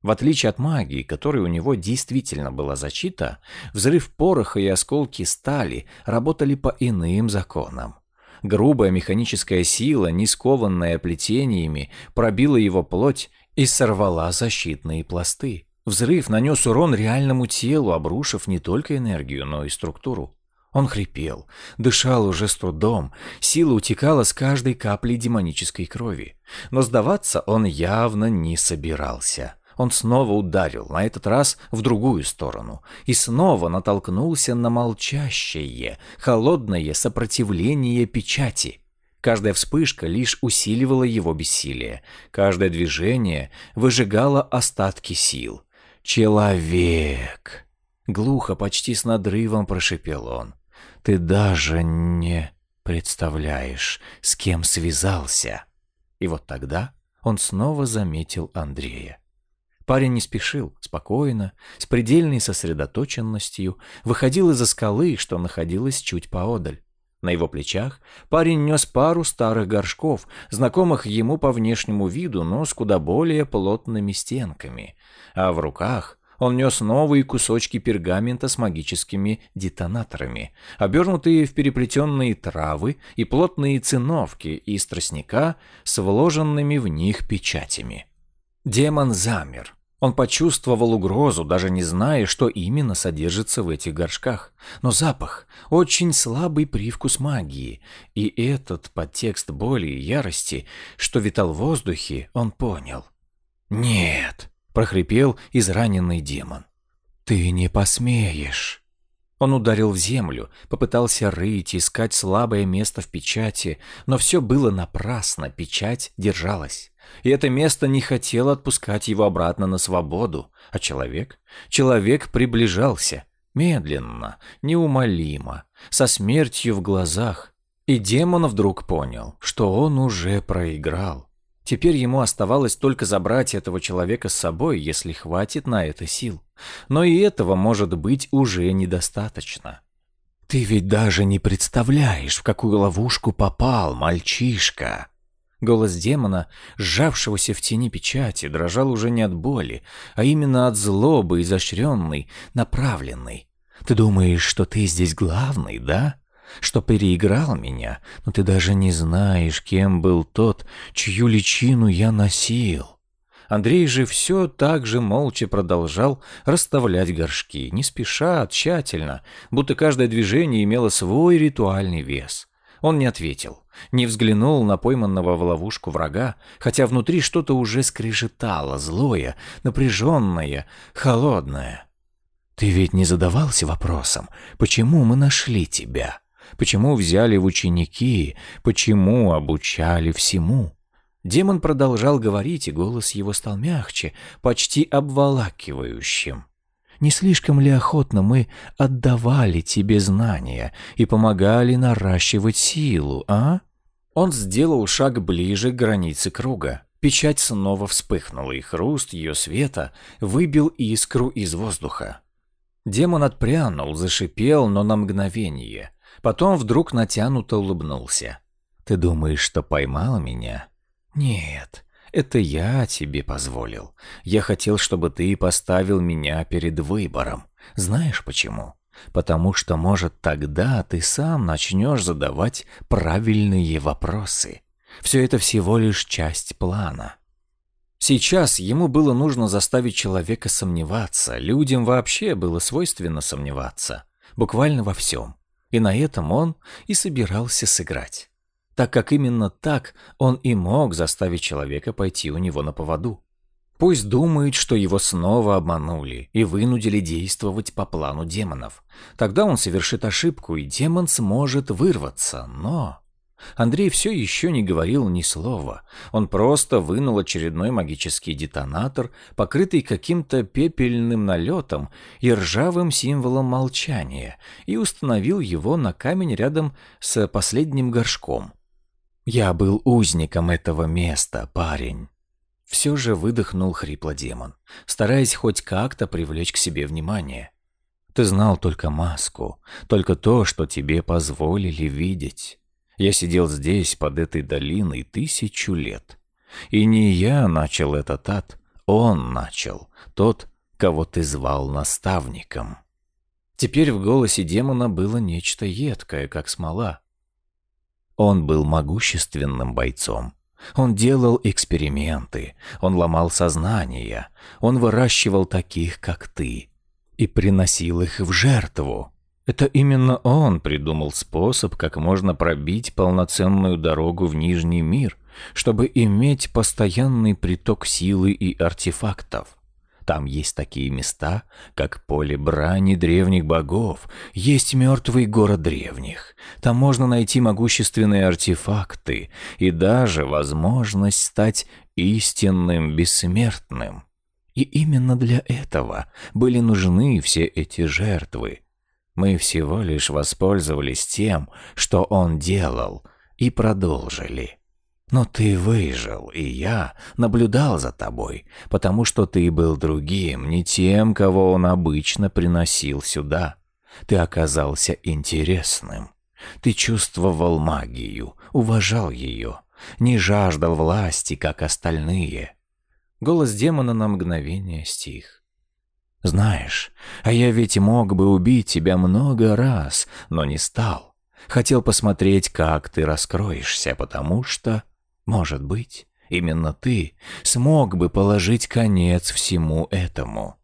В отличие от магии, которой у него действительно была защита, взрыв пороха и осколки стали работали по иным законам. Грубая механическая сила, не скованная плетениями, пробила его плоть и сорвала защитные пласты. Взрыв нанес урон реальному телу, обрушив не только энергию, но и структуру. Он хрипел, дышал уже с трудом, сила утекала с каждой каплей демонической крови. Но сдаваться он явно не собирался. Он снова ударил, на этот раз в другую сторону, и снова натолкнулся на молчащее, холодное сопротивление печати. Каждая вспышка лишь усиливала его бессилие, каждое движение выжигало остатки сил. «Человек!» — глухо, почти с надрывом прошепел он. «Ты даже не представляешь, с кем связался!» И вот тогда он снова заметил Андрея. Парень не спешил, спокойно, с предельной сосредоточенностью, выходил из-за скалы, что находилась чуть поодаль. На его плечах парень нес пару старых горшков, знакомых ему по внешнему виду, но с куда более плотными стенками. А в руках он нес новые кусочки пергамента с магическими детонаторами, обернутые в переплетенные травы и плотные циновки из тростника с вложенными в них печатями. Демон замер. Он почувствовал угрозу, даже не зная, что именно содержится в этих горшках. Но запах – очень слабый привкус магии, и этот подтекст боли и ярости, что витал в воздухе, он понял. «Нет!» – прохрипел израненный демон. «Ты не посмеешь!» Он ударил в землю, попытался рыть, искать слабое место в печати, но все было напрасно, печать держалась. И это место не хотело отпускать его обратно на свободу. А человек? Человек приближался. Медленно, неумолимо, со смертью в глазах. И демон вдруг понял, что он уже проиграл. Теперь ему оставалось только забрать этого человека с собой, если хватит на это сил. Но и этого, может быть, уже недостаточно. «Ты ведь даже не представляешь, в какую ловушку попал, мальчишка!» Голос демона, сжавшегося в тени печати, дрожал уже не от боли, а именно от злобы, изощренной, направленной. «Ты думаешь, что ты здесь главный, да? Что переиграл меня, но ты даже не знаешь, кем был тот, чью личину я носил. Андрей же все так же молча продолжал расставлять горшки, не спеша, тщательно, будто каждое движение имело свой ритуальный вес. Он не ответил, не взглянул на пойманного в ловушку врага, хотя внутри что-то уже скрежетало, злое, напряженное, холодное. «Ты ведь не задавался вопросом, почему мы нашли тебя? Почему взяли в ученики? Почему обучали всему?» Демон продолжал говорить, и голос его стал мягче, почти обволакивающим. «Не слишком ли охотно мы отдавали тебе знания и помогали наращивать силу, а?» Он сделал шаг ближе к границе круга. Печать снова вспыхнула, и хруст ее света выбил искру из воздуха. Демон отпрянул, зашипел, но на мгновение. Потом вдруг натянуто улыбнулся. «Ты думаешь, что поймал меня?» «Нет, это я тебе позволил. Я хотел, чтобы ты поставил меня перед выбором. Знаешь почему? Потому что, может, тогда ты сам начнешь задавать правильные вопросы. Все это всего лишь часть плана». Сейчас ему было нужно заставить человека сомневаться. Людям вообще было свойственно сомневаться. Буквально во всем. И на этом он и собирался сыграть так как именно так он и мог заставить человека пойти у него на поводу. Пусть думает, что его снова обманули и вынудили действовать по плану демонов. Тогда он совершит ошибку, и демон сможет вырваться, но... Андрей все еще не говорил ни слова. Он просто вынул очередной магический детонатор, покрытый каким-то пепельным налетом и ржавым символом молчания, и установил его на камень рядом с последним горшком. «Я был узником этого места, парень». Все же выдохнул хрипло демон, стараясь хоть как-то привлечь к себе внимание. «Ты знал только маску, только то, что тебе позволили видеть. Я сидел здесь, под этой долиной, тысячу лет. И не я начал этот ад, он начал, тот, кого ты звал наставником». Теперь в голосе демона было нечто едкое, как смола. Он был могущественным бойцом. Он делал эксперименты, он ломал сознание, он выращивал таких, как ты, и приносил их в жертву. Это именно он придумал способ, как можно пробить полноценную дорогу в Нижний мир, чтобы иметь постоянный приток силы и артефактов. Там есть такие места, как поле брани древних богов, есть мертвый город древних. Там можно найти могущественные артефакты и даже возможность стать истинным бессмертным. И именно для этого были нужны все эти жертвы. Мы всего лишь воспользовались тем, что он делал, и продолжили. Но ты выжил, и я наблюдал за тобой, потому что ты был другим, не тем, кого он обычно приносил сюда. Ты оказался интересным. Ты чувствовал магию, уважал ее, не жаждал власти, как остальные. Голос демона на мгновение стих. Знаешь, а я ведь мог бы убить тебя много раз, но не стал. Хотел посмотреть, как ты раскроешься, потому что может быть, именно ты, смог бы положить конец всему этому».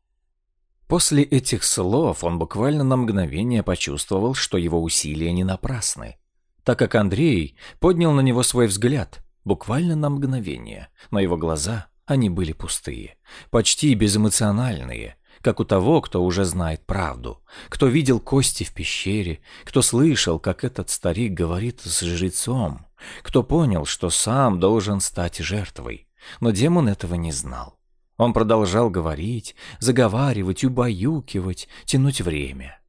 После этих слов он буквально на мгновение почувствовал, что его усилия не напрасны, так как Андрей поднял на него свой взгляд, буквально на мгновение, но его глаза, они были пустые, почти безэмоциональные, как у того, кто уже знает правду, кто видел кости в пещере, кто слышал, как этот старик говорит с жрецом, кто понял, что сам должен стать жертвой. Но демон этого не знал. Он продолжал говорить, заговаривать, убаюкивать, тянуть время.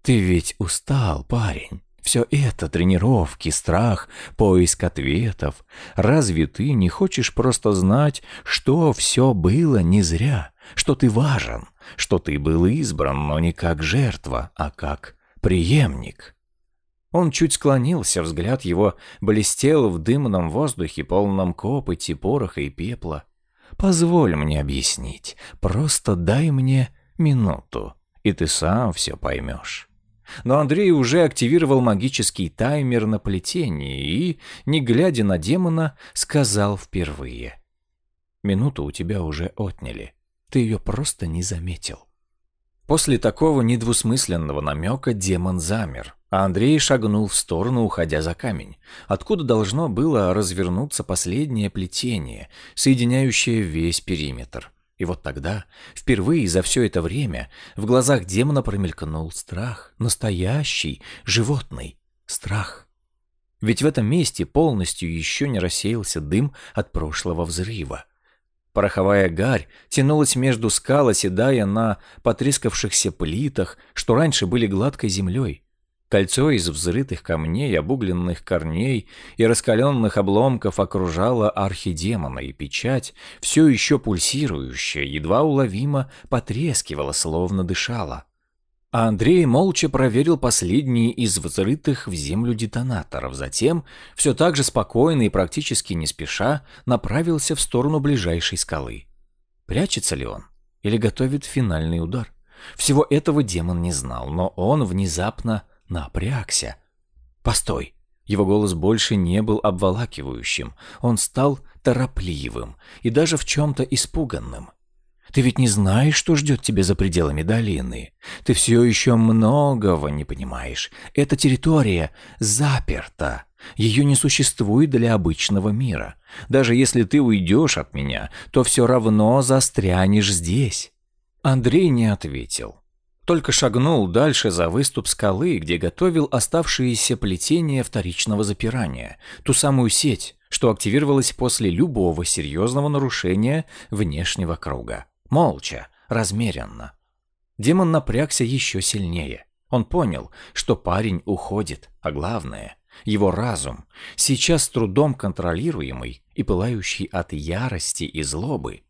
«Ты ведь устал, парень. Все это тренировки, страх, поиск ответов. Разве ты не хочешь просто знать, что все было не зря, что ты важен, что ты был избран, но не как жертва, а как преемник?» Он чуть склонился, взгляд его блестел в дымном воздухе, полном копоти, пороха и пепла. Позволь мне объяснить. Просто дай мне минуту, и ты сам все поймешь. Но Андрей уже активировал магический таймер на плетении и, не глядя на демона, сказал впервые. «Минуту у тебя уже отняли. Ты ее просто не заметил». После такого недвусмысленного намека демон замер, а Андрей шагнул в сторону, уходя за камень, откуда должно было развернуться последнее плетение, соединяющее весь периметр. И вот тогда, впервые за все это время, в глазах демона промелькнул страх, настоящий, животный страх. Ведь в этом месте полностью еще не рассеялся дым от прошлого взрыва. Пороховая гарь тянулась между скал, оседая на потрескавшихся плитах, что раньше были гладкой землей. Кольцо из взрытых камней, обугленных корней и раскаленных обломков окружало архидемона, и печать, все еще пульсирующая, едва уловимо потрескивала, словно дышала. А Андрей молча проверил последние из взрытых в землю детонаторов, затем, все так же спокойно и практически не спеша, направился в сторону ближайшей скалы. Прячется ли он? Или готовит финальный удар? Всего этого демон не знал, но он внезапно напрягся. «Постой!» Его голос больше не был обволакивающим, он стал торопливым и даже в чем-то испуганным. «Ты ведь не знаешь, что ждет тебя за пределами долины. Ты все еще многого не понимаешь. Эта территория заперта. Ее не существует для обычного мира. Даже если ты уйдешь от меня, то все равно застрянешь здесь». Андрей не ответил. Только шагнул дальше за выступ скалы, где готовил оставшиеся плетения вторичного запирания, ту самую сеть, что активировалась после любого серьезного нарушения внешнего круга. Молча, размеренно. Демон напрягся еще сильнее. Он понял, что парень уходит, а главное, его разум, сейчас трудом контролируемый и пылающий от ярости и злобы,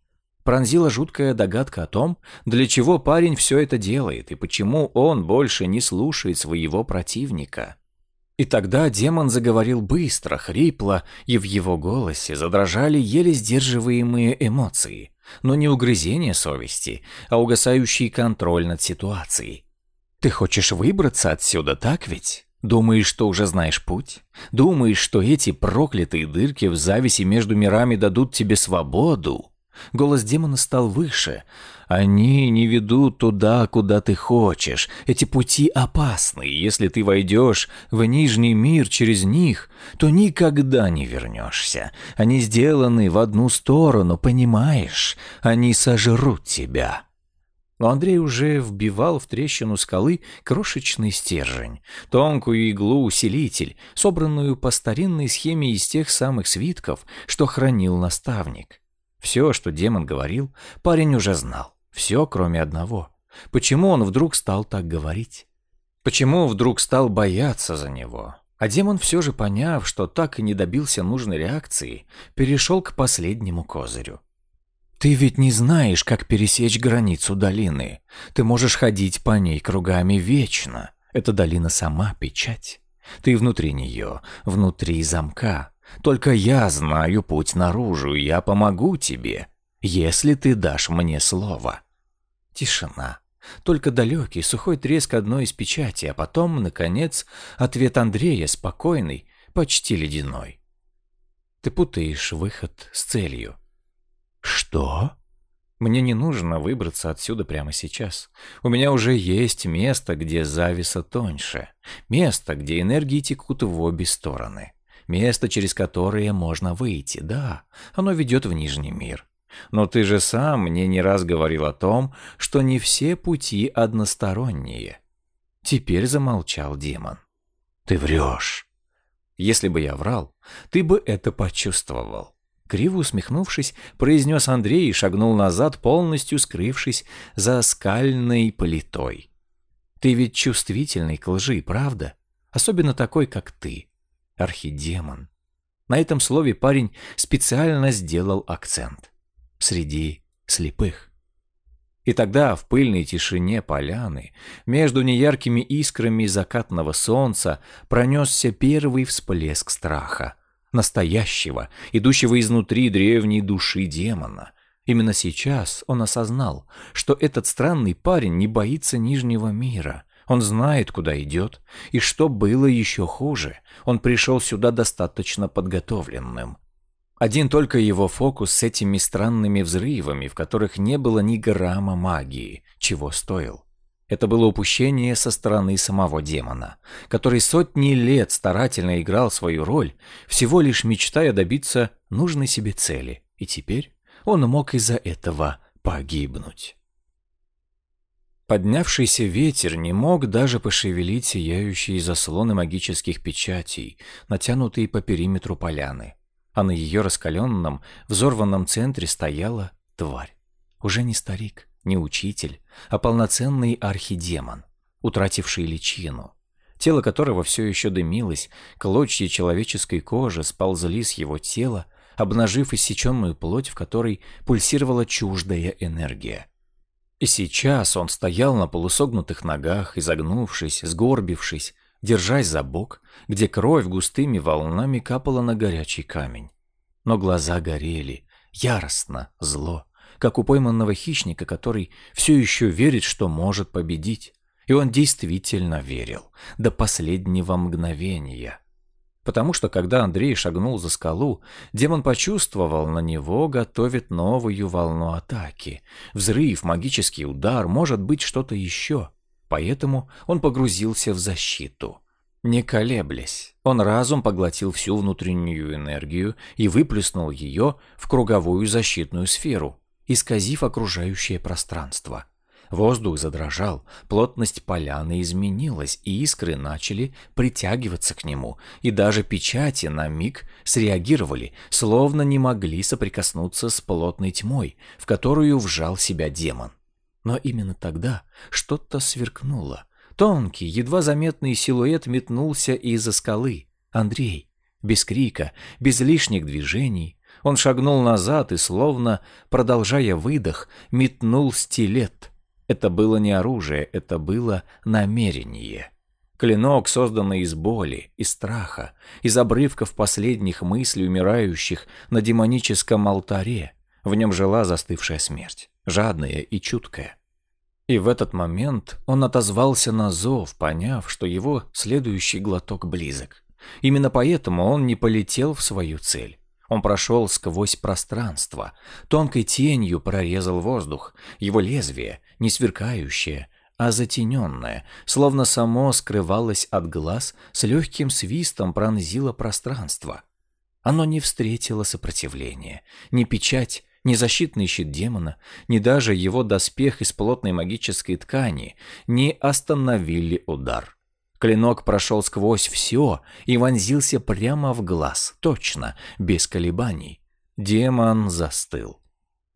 пронзила жуткая догадка о том, для чего парень все это делает и почему он больше не слушает своего противника. И тогда демон заговорил быстро, хрипло, и в его голосе задрожали еле сдерживаемые эмоции, но не угрызение совести, а угасающий контроль над ситуацией. «Ты хочешь выбраться отсюда, так ведь?» Думаешь, что уже знаешь путь? Думаешь, что эти проклятые дырки в зависи между мирами дадут тебе свободу? Голос демона стал выше. «Они не ведут туда, куда ты хочешь. Эти пути опасны. Если ты войдешь в Нижний мир через них, то никогда не вернешься. Они сделаны в одну сторону, понимаешь? Они сожрут тебя». Но Андрей уже вбивал в трещину скалы крошечный стержень, тонкую иглу-усилитель, собранную по старинной схеме из тех самых свитков, что хранил наставник. Все, что демон говорил, парень уже знал. Все, кроме одного. Почему он вдруг стал так говорить? Почему вдруг стал бояться за него? А демон все же, поняв, что так и не добился нужной реакции, перешел к последнему козырю. «Ты ведь не знаешь, как пересечь границу долины. Ты можешь ходить по ней кругами вечно. Эта долина сама печать. Ты внутри нее, внутри замка, только я знаю путь наружу, я помогу тебе, если ты дашь мне слово». Тишина. Только далекий, сухой треск одной из печати, а потом, наконец, ответ Андрея, спокойный, почти ледяной. Ты путаешь выход с целью. Что? Мне не нужно выбраться отсюда прямо сейчас. У меня уже есть место, где зависа тоньше. Место, где энергии текут в обе стороны. Место, через которое можно выйти. Да, оно ведет в Нижний мир. Но ты же сам мне не раз говорил о том, что не все пути односторонние. Теперь замолчал демон. Ты врешь. Если бы я врал, ты бы это почувствовал. Криво усмехнувшись, произнес Андрей и шагнул назад, полностью скрывшись за скальной плитой. «Ты ведь чувствительный к лжи, правда? Особенно такой, как ты, архидемон». На этом слове парень специально сделал акцент. Среди слепых. И тогда в пыльной тишине поляны, между неяркими искрами закатного солнца, пронесся первый всплеск страха настоящего, идущего изнутри древней души демона. Именно сейчас он осознал, что этот странный парень не боится Нижнего мира. Он знает, куда идет, и что было еще хуже, он пришел сюда достаточно подготовленным. Один только его фокус с этими странными взрывами, в которых не было ни грамма магии, чего стоил. Это было упущение со стороны самого демона, который сотни лет старательно играл свою роль, всего лишь мечтая добиться нужной себе цели, и теперь он мог из-за этого погибнуть. Поднявшийся ветер не мог даже пошевелить сияющие заслоны магических печатей, натянутые по периметру поляны, а на ее раскаленном, взорванном центре стояла тварь. Уже не старик, не учитель, а полноценный архидемон, утративший личину, тело которого все еще дымилось, клочья человеческой кожи сползли с его тела, обнажив иссеченную плоть, в которой пульсировала чуждая энергия. И сейчас он стоял на полусогнутых ногах, изогнувшись, сгорбившись, держась за бок, где кровь густыми волнами капала на горячий камень. Но глаза горели, яростно, зло как у пойманного хищника, который все еще верит, что может победить. И он действительно верил, до последнего мгновения. Потому что когда Андрей шагнул за скалу, демон почувствовал, на него готовит новую волну атаки. Взрыв, магический удар, может быть что-то еще. Поэтому он погрузился в защиту. Не колеблясь, он разум поглотил всю внутреннюю энергию и выплеснул ее в круговую защитную сферу, исказив окружающее пространство. Воздух задрожал, плотность поляны изменилась, и искры начали притягиваться к нему, и даже печати на миг среагировали, словно не могли соприкоснуться с плотной тьмой, в которую вжал себя демон. Но именно тогда что-то сверкнуло. Тонкий, едва заметный силуэт метнулся из-за скалы. Андрей, без крика, без лишних движений, он шагнул назад и, словно продолжая выдох, метнул стилет. Это было не оружие, это было намерение. Клинок, созданный из боли, из страха, из обрывков последних мыслей умирающих на демоническом алтаре. В нем жила застывшая смерть, жадная и чуткая. И в этот момент он отозвался на зов, поняв, что его следующий глоток близок. Именно поэтому он не полетел в свою цель. Он прошел сквозь пространство, тонкой тенью прорезал воздух. Его лезвие, не сверкающее, а затененное, словно само скрывалось от глаз, с легким свистом пронзило пространство. Оно не встретило сопротивления, ни печать, ни защитный щит демона, ни даже его доспех из плотной магической ткани не остановили удар. Клинок прошел сквозь все и вонзился прямо в глаз, точно, без колебаний. Демон застыл.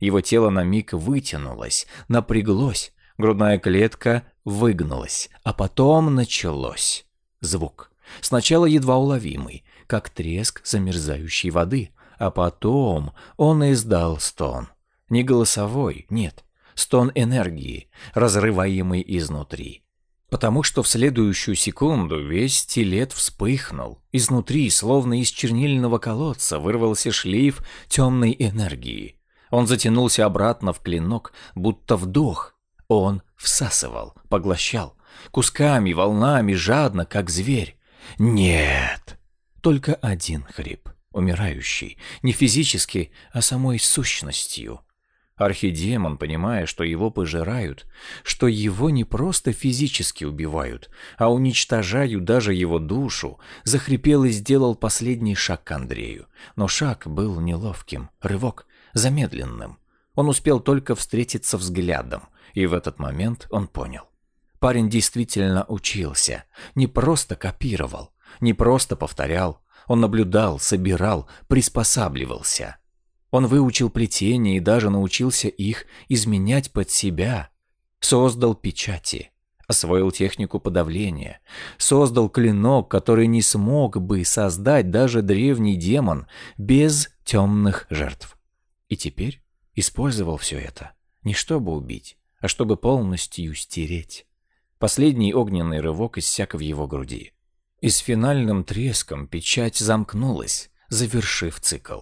Его тело на миг вытянулось, напряглось, грудная клетка выгнулась, а потом началось. Звук. Сначала едва уловимый, как треск замерзающей воды, а потом он издал стон. Не голосовой, нет, стон энергии, разрываемый изнутри. Потому что в следующую секунду весь стилет вспыхнул. Изнутри, словно из чернильного колодца, вырвался шлейф темной энергии. Он затянулся обратно в клинок, будто вдох. Он всасывал, поглощал. Кусками, волнами, жадно, как зверь. «Нет!» Только один хрип. умирающий, не физически, а самой сущностью. Архидемон, понимая, что его пожирают, что его не просто физически убивают, а уничтожают даже его душу, захрипел и сделал последний шаг к Андрею. Но шаг был неловким, рывок замедленным. Он успел только встретиться взглядом, и в этот момент он понял. Парень действительно учился, не просто копировал, не просто повторял, он наблюдал, собирал, приспосабливался. Он выучил плетение и даже научился их изменять под себя. Создал печати, освоил технику подавления, создал клинок, который не смог бы создать даже древний демон без темных жертв. И теперь использовал все это не чтобы убить, а чтобы полностью стереть. Последний огненный рывок иссяк в его груди. И с финальным треском печать замкнулась, завершив цикл.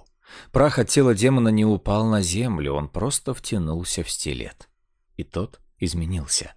Прах от тела демона не упал на землю, он просто втянулся в стилет. И тот изменился.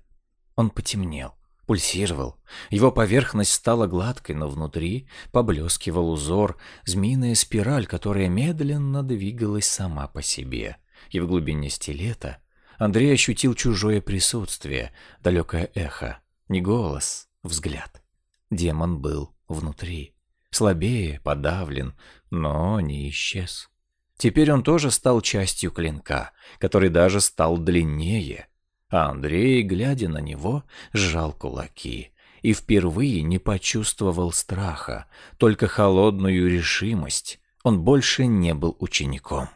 Он потемнел, пульсировал. Его поверхность стала гладкой, но внутри поблескивал узор, змеиная спираль, которая медленно двигалась сама по себе. И в глубине стилета Андрей ощутил чужое присутствие, далекое эхо. Не голос, взгляд. Демон был внутри слабее, подавлен, но не исчез. Теперь он тоже стал частью клинка, который даже стал длиннее. А Андрей, глядя на него, сжал кулаки и впервые не почувствовал страха, только холодную решимость. Он больше не был учеником.